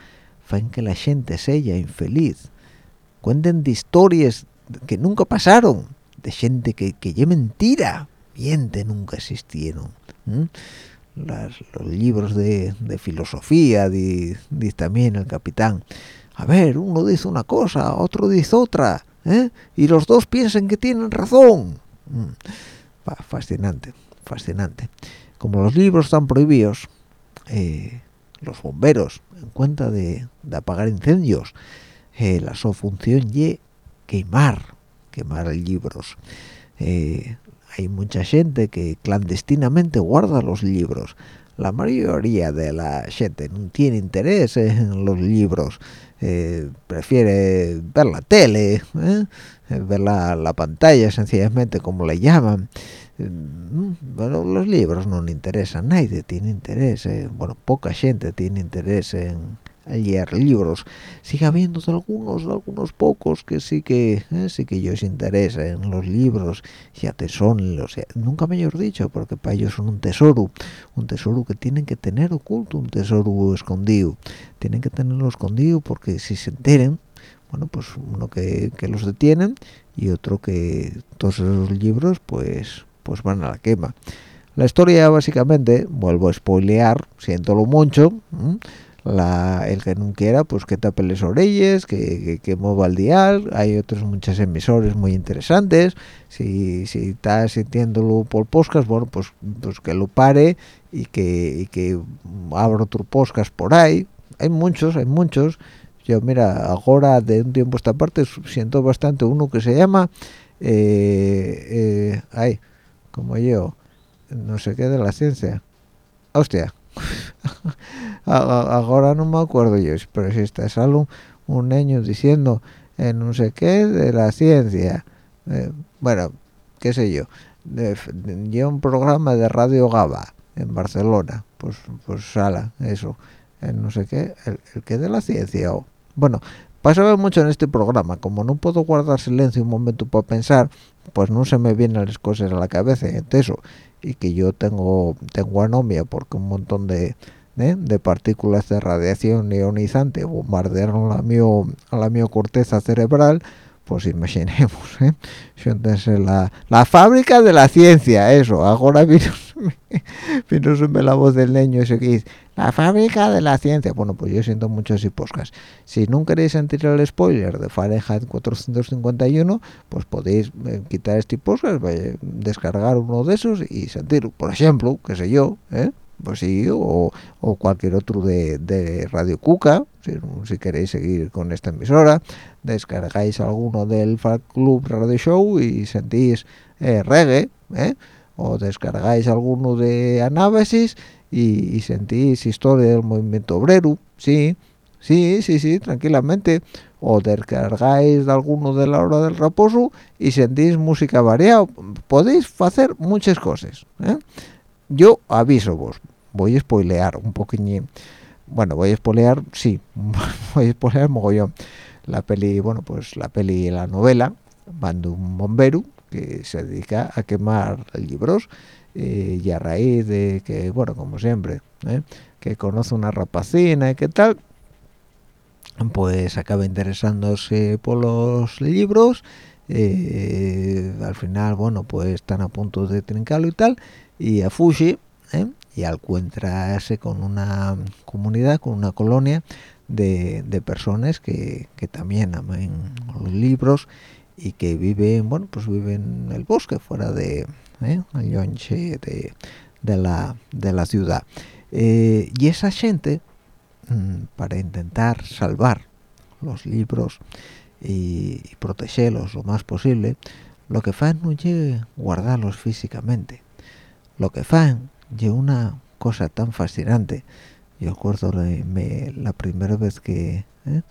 Speaker 2: fan que la gente sea infeliz. Cuenten de historias que nunca pasaron de gente que, que es mentira. Miente nunca existieron los libros de, filosofía dice también el capitán. A ver uno dice una cosa otro dice otra ¿eh? y los dos piensan que tienen razón. Fascinante fascinante. Como los libros están prohibidos, eh, los bomberos, en cuenta de, apagar incendios, eh, la su función es quemar, quemar libros. Eh, hay mucha gente que clandestinamente guarda los libros. La mayoría de la gente no tiene interés en los libros, prefiere ver la tele, ver la, la, pantalla sencillamente como le llaman bueno, los libros no le interesan nadie tiene interés eh, bueno poca gente tiene interés en leer libros. Sigue habiendo algunos algunos pocos que sí que eh, sí que ellos interesan los libros ya son los nunca mejor dicho porque para ellos son un tesoro un tesoro que tienen que tener oculto un tesoro escondido. Tienen que tenerlo escondido porque si se enteren bueno pues uno que, que los detienen y otro que todos esos libros pues pues van a la quema. La historia básicamente, vuelvo a spoilear, siento lo la, el que no quiera, pues que tape las orejas, que, que, mueva el dial, hay otros muchos emisores muy interesantes, si, si está sintiéndolo por podcast, bueno, pues, pues que lo pare y que, que abra otro podcast por ahí, hay muchos, hay muchos, yo mira, ahora de un tiempo a esta parte siento bastante uno que se llama, eh, eh, como yo, no sé qué de la ciencia. Hostia, ahora no me acuerdo yo, pero si está solo un niño diciendo en no sé qué de la ciencia. Eh, bueno, qué sé yo, de, un programa de Radio Gaba en Barcelona, pues pues sala, eso, en no sé qué, el, el de la ciencia. o bueno, pasa mucho en este programa, como no puedo guardar silencio un momento para pensar, pues no se me vienen las cosas a la cabeza eso. Y que yo tengo tengo anomia porque un montón de, de, partículas de radiación ionizante bombardearon la mío a la corteza cerebral pues imaginemos ¿eh? la, la fábrica de la ciencia eso ahora me la voz del niño ese que dice la fábrica de la ciencia bueno pues yo siento mucho ese podcast si no queréis sentir el spoiler de Fahrenheit 451 pues podéis eh, quitar este podcast descargar uno de esos y sentir por ejemplo qué sé yo ¿eh? Pues sí, o, cualquier otro de, Radio Cuca, si, queréis seguir con esta emisora, descargáis alguno del Fan Club Radio Show y sentís eh, reggae, ¿eh? o descargáis alguno de Anábasis y, sentís historia del movimiento obrero, sí, sí, sí, sí, tranquilamente, o descargáis de alguno de la hora del reposo y sentís música variada, podéis hacer muchas cosas, ¿eh? yo aviso vos voy a spoilear un poquillo bueno voy a spoilear sí voy a spoilear mogollón la peli bueno pues la peli y la novela van de un bombero que se dedica a quemar libros eh, y a raíz de que bueno como siempre ¿eh? que conoce una rapacina y qué tal pues acaba interesándose por los libros eh, al final bueno pues están a punto de trincarlo y tal y a Fushi ¿eh? Y al encontrarse con una comunidad, con una colonia de, personas que, también aman los libros y que viven, bueno, pues viven en el bosque, fuera de, ¿eh? de, de, la, de la ciudad. Eh, y esa gente, mm, para intentar salvar los libros y, protegerlos lo más posible, lo que hacen no es guardarlos físicamente. Lo que hacen y una cosa tan fascinante. Yo recuerdo la primera vez que, ¿eh?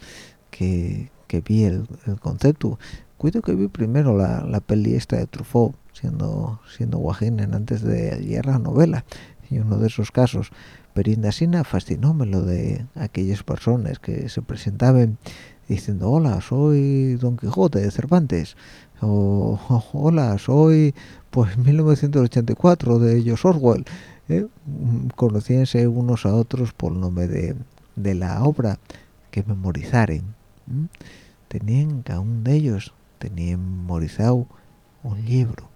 Speaker 2: que, que, vi el, concepto. Cuido que vi primero la, la peli esta de Truffaut siendo siendo guajinen antes de leer la novela y uno de esos casos. Pero Indasina fascinóme lo de aquellas personas que se presentaban diciendo hola soy Don Quijote de Cervantes o hola soy pues 1984 de George Orwell ¿eh? conocíanse unos a otros por el nombre de, la obra que memorizaren tenían cada uno de ellos tenían memorizado un libro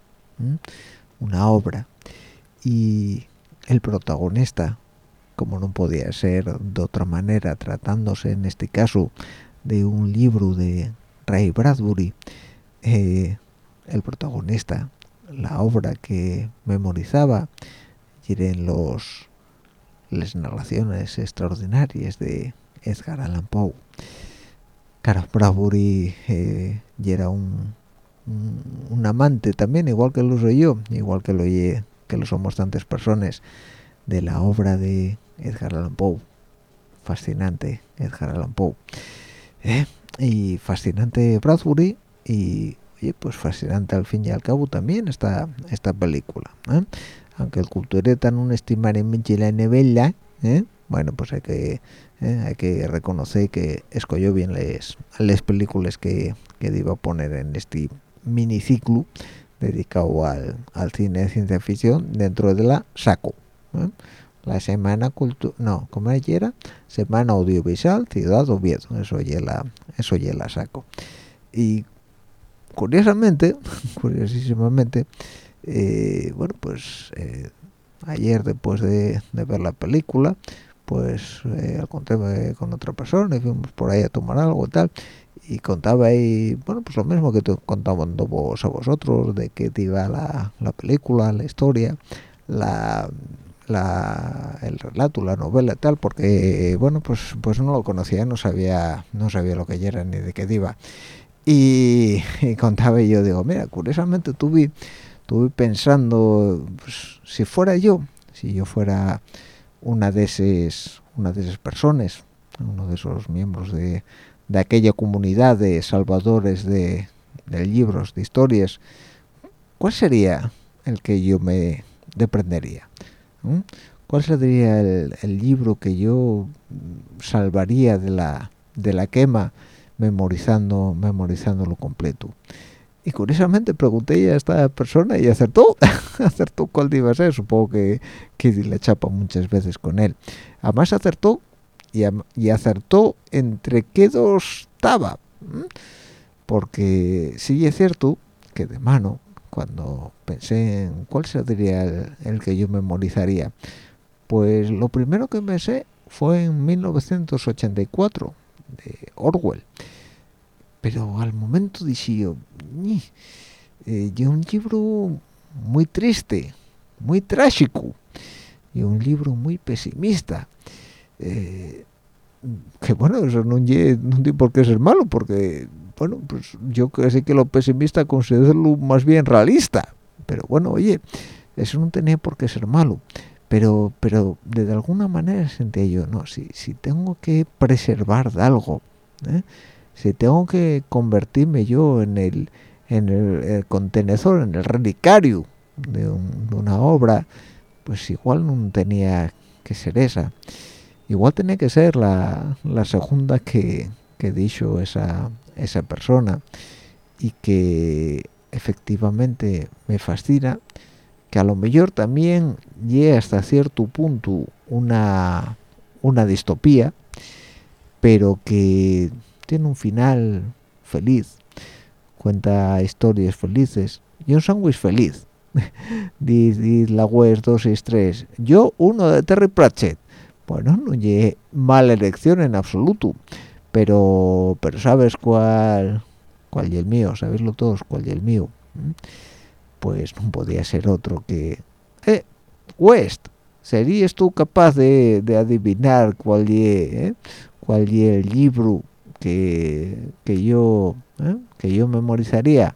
Speaker 2: una obra. Y el protagonista como no podía ser de otra manera tratándose en este caso de un libro de Ray Bradbury eh, el protagonista la obra que memorizaba y eran los las narraciones extraordinarias de Edgar Allan Poe Cara Bradbury eh, y era un, un, amante también igual que lo soy yo igual que lo que lo somos tantas personas de la obra de Edgar Allan Poe fascinante Edgar Allan Poe ¿eh? y fascinante Bradbury y pues fascinante al fin y al cabo también esta esta película ¿eh? aunque el cultureta no estimar en la novela ¿eh? bueno pues hay que hay que reconocer que escogió bien las las películas que, que iba a poner en este miniciclo dedicado al, al cine de ciencia ficción dentro de la SACO la semana cultura no como era semana audiovisual ciudad Oviedo eso ya la eso ya la saco y curiosamente curiosísimamente eh, bueno pues eh, ayer después de, ver la película pues eh, conté con otra persona y fuimos por ahí a tomar algo y tal y contaba ahí bueno pues lo mismo que te contaba vos a vosotros de que te iba la, la película la historia la el relato, la novela tal, porque bueno, pues pues no lo conocía, no sabía no sabía lo que era ni de qué iba. Y, contaba y yo digo, mira, curiosamente tuve tuve pensando pues, si fuera yo, si yo fuera una de esas una de esas personas, uno de esos miembros de, de aquella comunidad de salvadores de, de libros, de historias, ¿cuál sería el que yo me deprendería? ¿Cuál sería el, libro que yo salvaría de la, de la quema memorizando lo completo? Y curiosamente pregunté a esta persona y acertó, acertó cuál iba a ser, supongo que, que la chapa muchas veces con él. Además acertó y, y acertó entre qué dos estaba, porque sí es cierto que de mano cuando pensé en cuál sería el, que yo memorizaría pues lo primero que pensé fue en 1984 de Orwell pero al momento dije yo eh, un libro muy triste muy trágico y un libro muy pesimista eh, que bueno eso no tiene por qué ser malo porque bueno pues yo sé que lo pesimista considero más bien realista. Pero bueno oye eso no tenía por qué ser malo. Pero pero de alguna manera sentía yo no si si tengo que preservar de algo ¿eh? Si tengo que convertirme yo en el en el, contenedor en el relicario de, una obra pues igual no tenía que ser esa. Igual tenía que ser la, segunda que, que dicho esa, esa persona. Y que efectivamente me fascina que a lo mejor también llega hasta cierto punto una, una distopía pero que tiene un final feliz cuenta historias felices y un sándwich feliz. Dice la web 263 yo uno de Terry Pratchett bueno no llegué mala elección en absoluto pero pero sabes cuál cuál y el mío sabeslo todos cuál y el mío pues no podía ser otro que eh West serías tú capaz de, adivinar cuál y eh? cuál el libro que, que yo eh? que yo memorizaría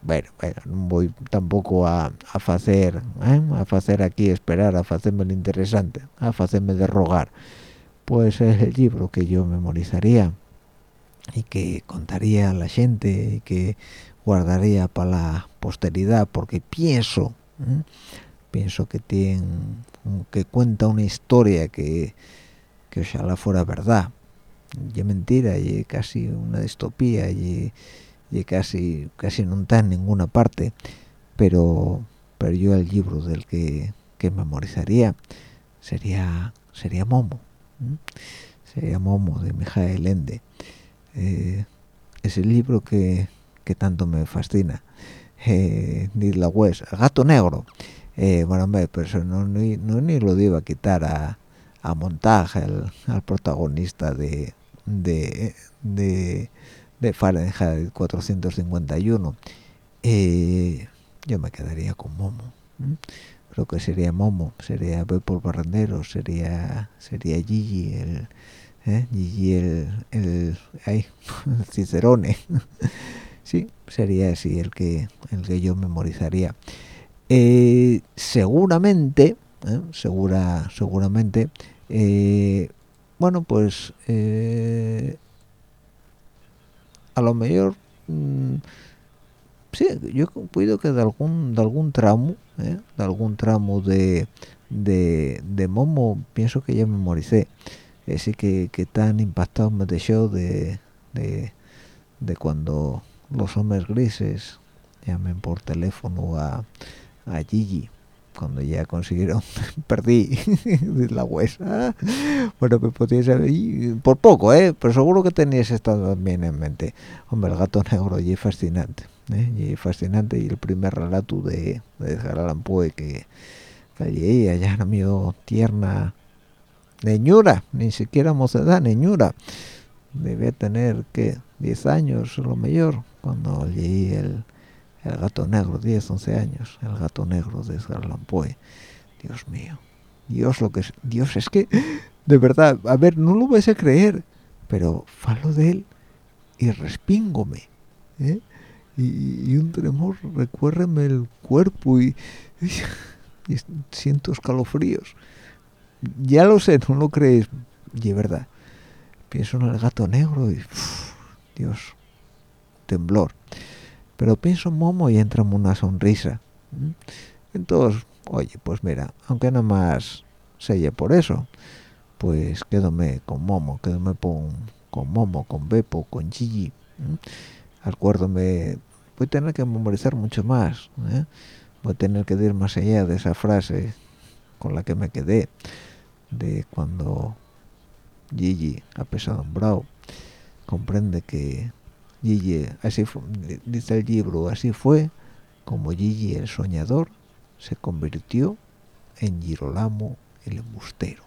Speaker 2: bueno, bueno, no voy tampoco a, a hacer, ¿eh? a hacer aquí esperar, a hacerme el interesante, a hacerme de rogar. Pues es el libro que yo memorizaría y que contaría a la gente y que guardaría para la posteridad porque pienso, ¿eh? pienso que tiene, que cuenta una historia que, que ojalá fuera verdad. Y mentira, y casi una distopía, y casi casi no está en ninguna parte pero pero yo el libro del que, que memorizaría sería sería Momo sería Momo de Mijael Ende eh, es el libro que, que tanto me fascina. Eh, la West gato negro. Eh, bueno pero eso no, ni, no ni lo iba a quitar a, a montaje al, protagonista de, de de Fahrenheit 451 eh, yo me quedaría con Momo creo que sería Momo sería Bepol Barrendero sería sería Gigi el ¿eh? Gigi el, el, ay, Cicerone. Sí sería así el que el que yo memorizaría. Eh, seguramente segura seguramente bueno pues a lo mejor mm, sí yo cuido que de algún de algún tramo ¿eh? de algún tramo de, de, Momo pienso que ya memoricé así que, que tan impactado me dejó de, de, de cuando los hombres grises llamen por teléfono a, a Gigi cuando ya consiguieron perdí la huesa. Bueno pues podía saber por poco eh pero seguro que tenías estado también en mente. Hombre el gato negro y fascinante ¿eh? y fascinante. Y el primer relato de, de Edgar que allí allá era mío tierna neñura ni siquiera mocedad neñura. Debía tener que 10 años lo mejor cuando leí el el gato negro, 10, 11 años, el gato negro de Edgar Allan Poe. Dios mío, Dios lo que es, Dios es que, de verdad, a ver, no lo vais a creer, pero falo de él y respíngome, ¿eh? y, un tremor recuérreme el cuerpo y, siento escalofríos. Ya lo sé, no lo creéis, y es verdad. Pienso en el gato negro y, Dios, temblor pero pienso Momo y entra una sonrisa. Entonces oye pues mira aunque nada más selle por eso pues quédome con Momo quédome con, con Momo con Beppo con Gigi acuérdome voy a tener que memorizar mucho más ¿eh? voy a tener que ir más allá de esa frase con la que me quedé de cuando Gigi bravo comprende que y así dice el libro así fue como Gigi el soñador se convirtió en Girolamo el embustero.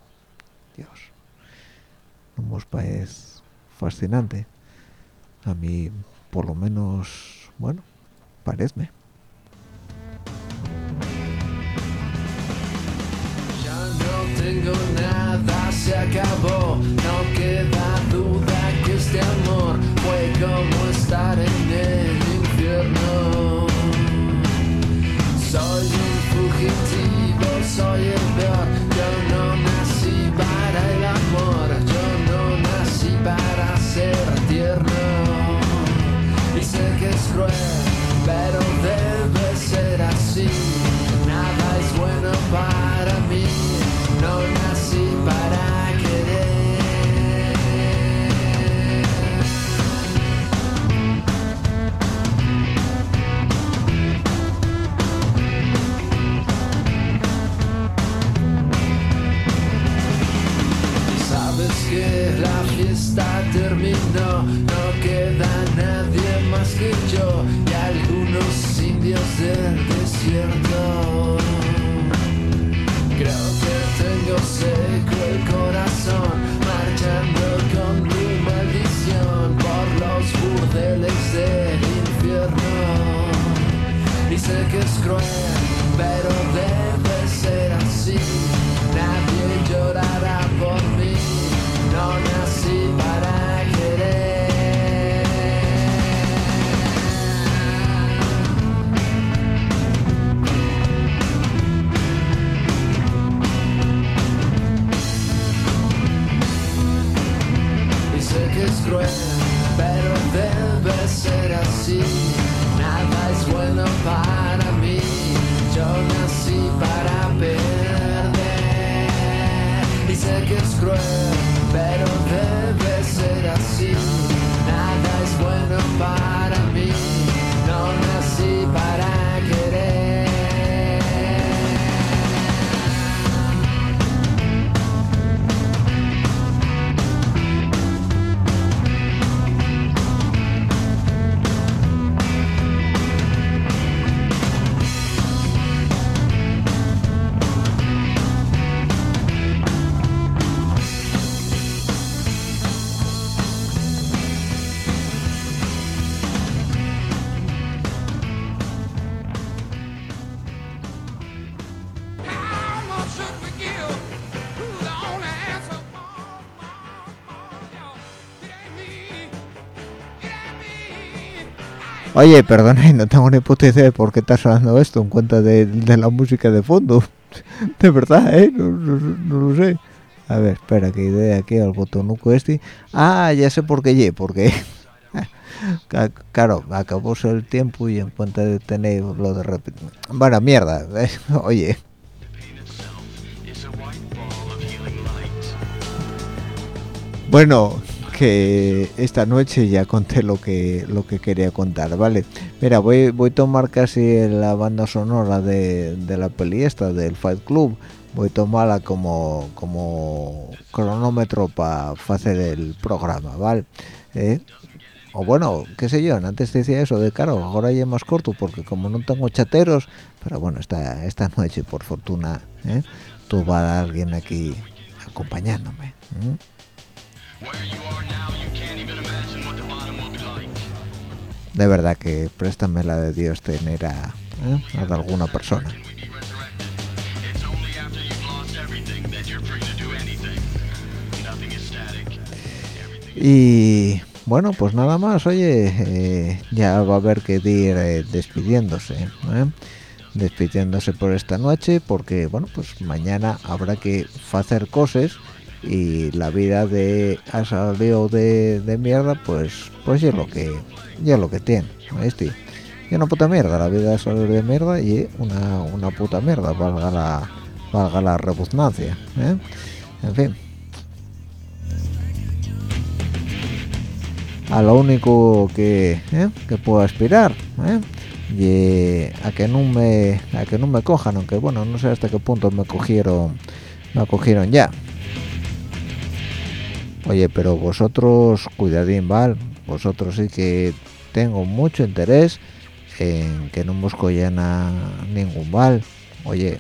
Speaker 2: Dios, no nos parece fascinante. A mí, por lo menos, bueno, parece.
Speaker 3: Tengo nada, se acabó, no queda duda que este amor fue como estar en el infierno. Soy un fugitivo, soy el peor, yo no nací para el amor, yo no nací para ser tierno. Y sé que es cruel, terminó, no queda nadie más que yo y algunos indios del desierto. Creo que tengo seco el corazón, marchando con mi maldición por los burdeles del infierno. Y sé que es cruel, pero debe Nada es bueno para mí. Yo nací para perder. Y sé que es cruel, pero
Speaker 2: Oye, perdona, no tengo ni puta de por qué estás hablando esto en cuenta de, la música de fondo. De verdad, ¿eh? No, lo sé. A ver, espera, que idea aquí al botonuco este. Ah, ya sé por qué, ye, porque... Claro, acabóse el tiempo y en cuenta de tener lo de repetir... Bueno, mierda, ¿eh? oye. Bueno, que esta noche ya conté lo que lo que quería contar, ¿vale? Mira, voy voy a tomar casi la banda sonora de, de la peli esta, del Fight Club. Voy a tomarla como, como cronómetro para hacer el programa, ¿vale? ¿Eh? O bueno, qué sé yo, antes decía eso de claro, ahora ya es más corto porque como no tengo chateros, pero bueno, esta, esta noche por fortuna, ¿eh? tuvo a alguien aquí acompañándome. ¿eh? De verdad que préstame la de Dios tener a, ¿eh? a alguna persona. Y bueno, pues nada más, oye, eh, ya va a haber que ir eh, despidiéndose, ¿eh? despidiéndose por esta noche, porque bueno, pues mañana habrá que hacer cosas y la vida de asaleo de, de mierda, pues pues es lo que lo que tiene, ¿viste? Y una puta mierda, la vida de asaleo de mierda y una, una puta mierda, valga la valga la redundancia, ¿eh? En fin. a lo único que, ¿eh? que puedo aspirar ¿eh? y a que no me a que no me cojan aunque bueno no sé hasta qué punto me cogieron me cogieron ya oye pero vosotros cuidadín val vosotros sí que tengo mucho interés en que no nos coyan a ningún mal oye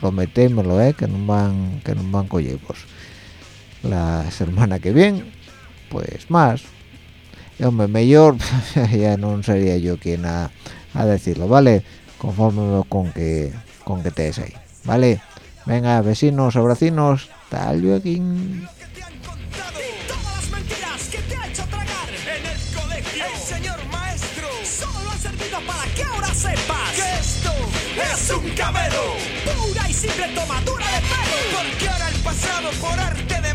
Speaker 2: prometémelo eh que no van que no van la semana que viene pues más. Y hombre mejor ya no sería yo quien a, decirlo vale conforme con que con que te ahí vale venga vecinos abracinos tal luego
Speaker 1: que
Speaker 4: es un cabelo.
Speaker 1: pura y simple tomadura de pelo
Speaker 4: Porque ahora el pasado por arte de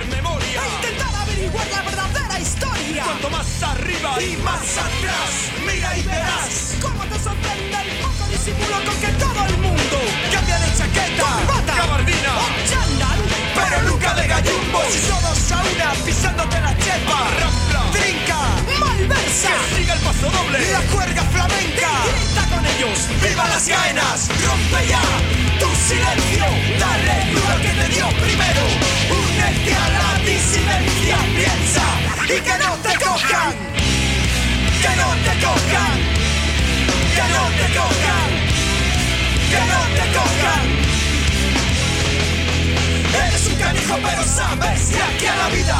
Speaker 4: memoria.
Speaker 1: e intentar averiguar la verdadera historia
Speaker 4: Cuanto más arriba y más atrás, mira y verás
Speaker 1: cómo te sorprende el poco disimulo con que todo el mundo
Speaker 4: cambia de chaqueta,
Speaker 1: corbata
Speaker 4: gabardina,
Speaker 1: o chándal
Speaker 4: pero nunca de gallumbos. Y todos a una pisándote la chepa, rampla, trinca,
Speaker 1: malversa
Speaker 4: que siga el paso doble, la cuerga flamenca.
Speaker 1: grita con ellos
Speaker 4: ¡Viva las caenas! ¡Rompe ya tu silencio! ¡Dale al que te dio primero! ¡Únete a la disidencia! ¡Piensa! ¡Y que no te cojan! ¡Que no te cojan! ¡Que no te cojan! ¡Que no te cojan! Eres un canijo pero sabes que aquí a la vida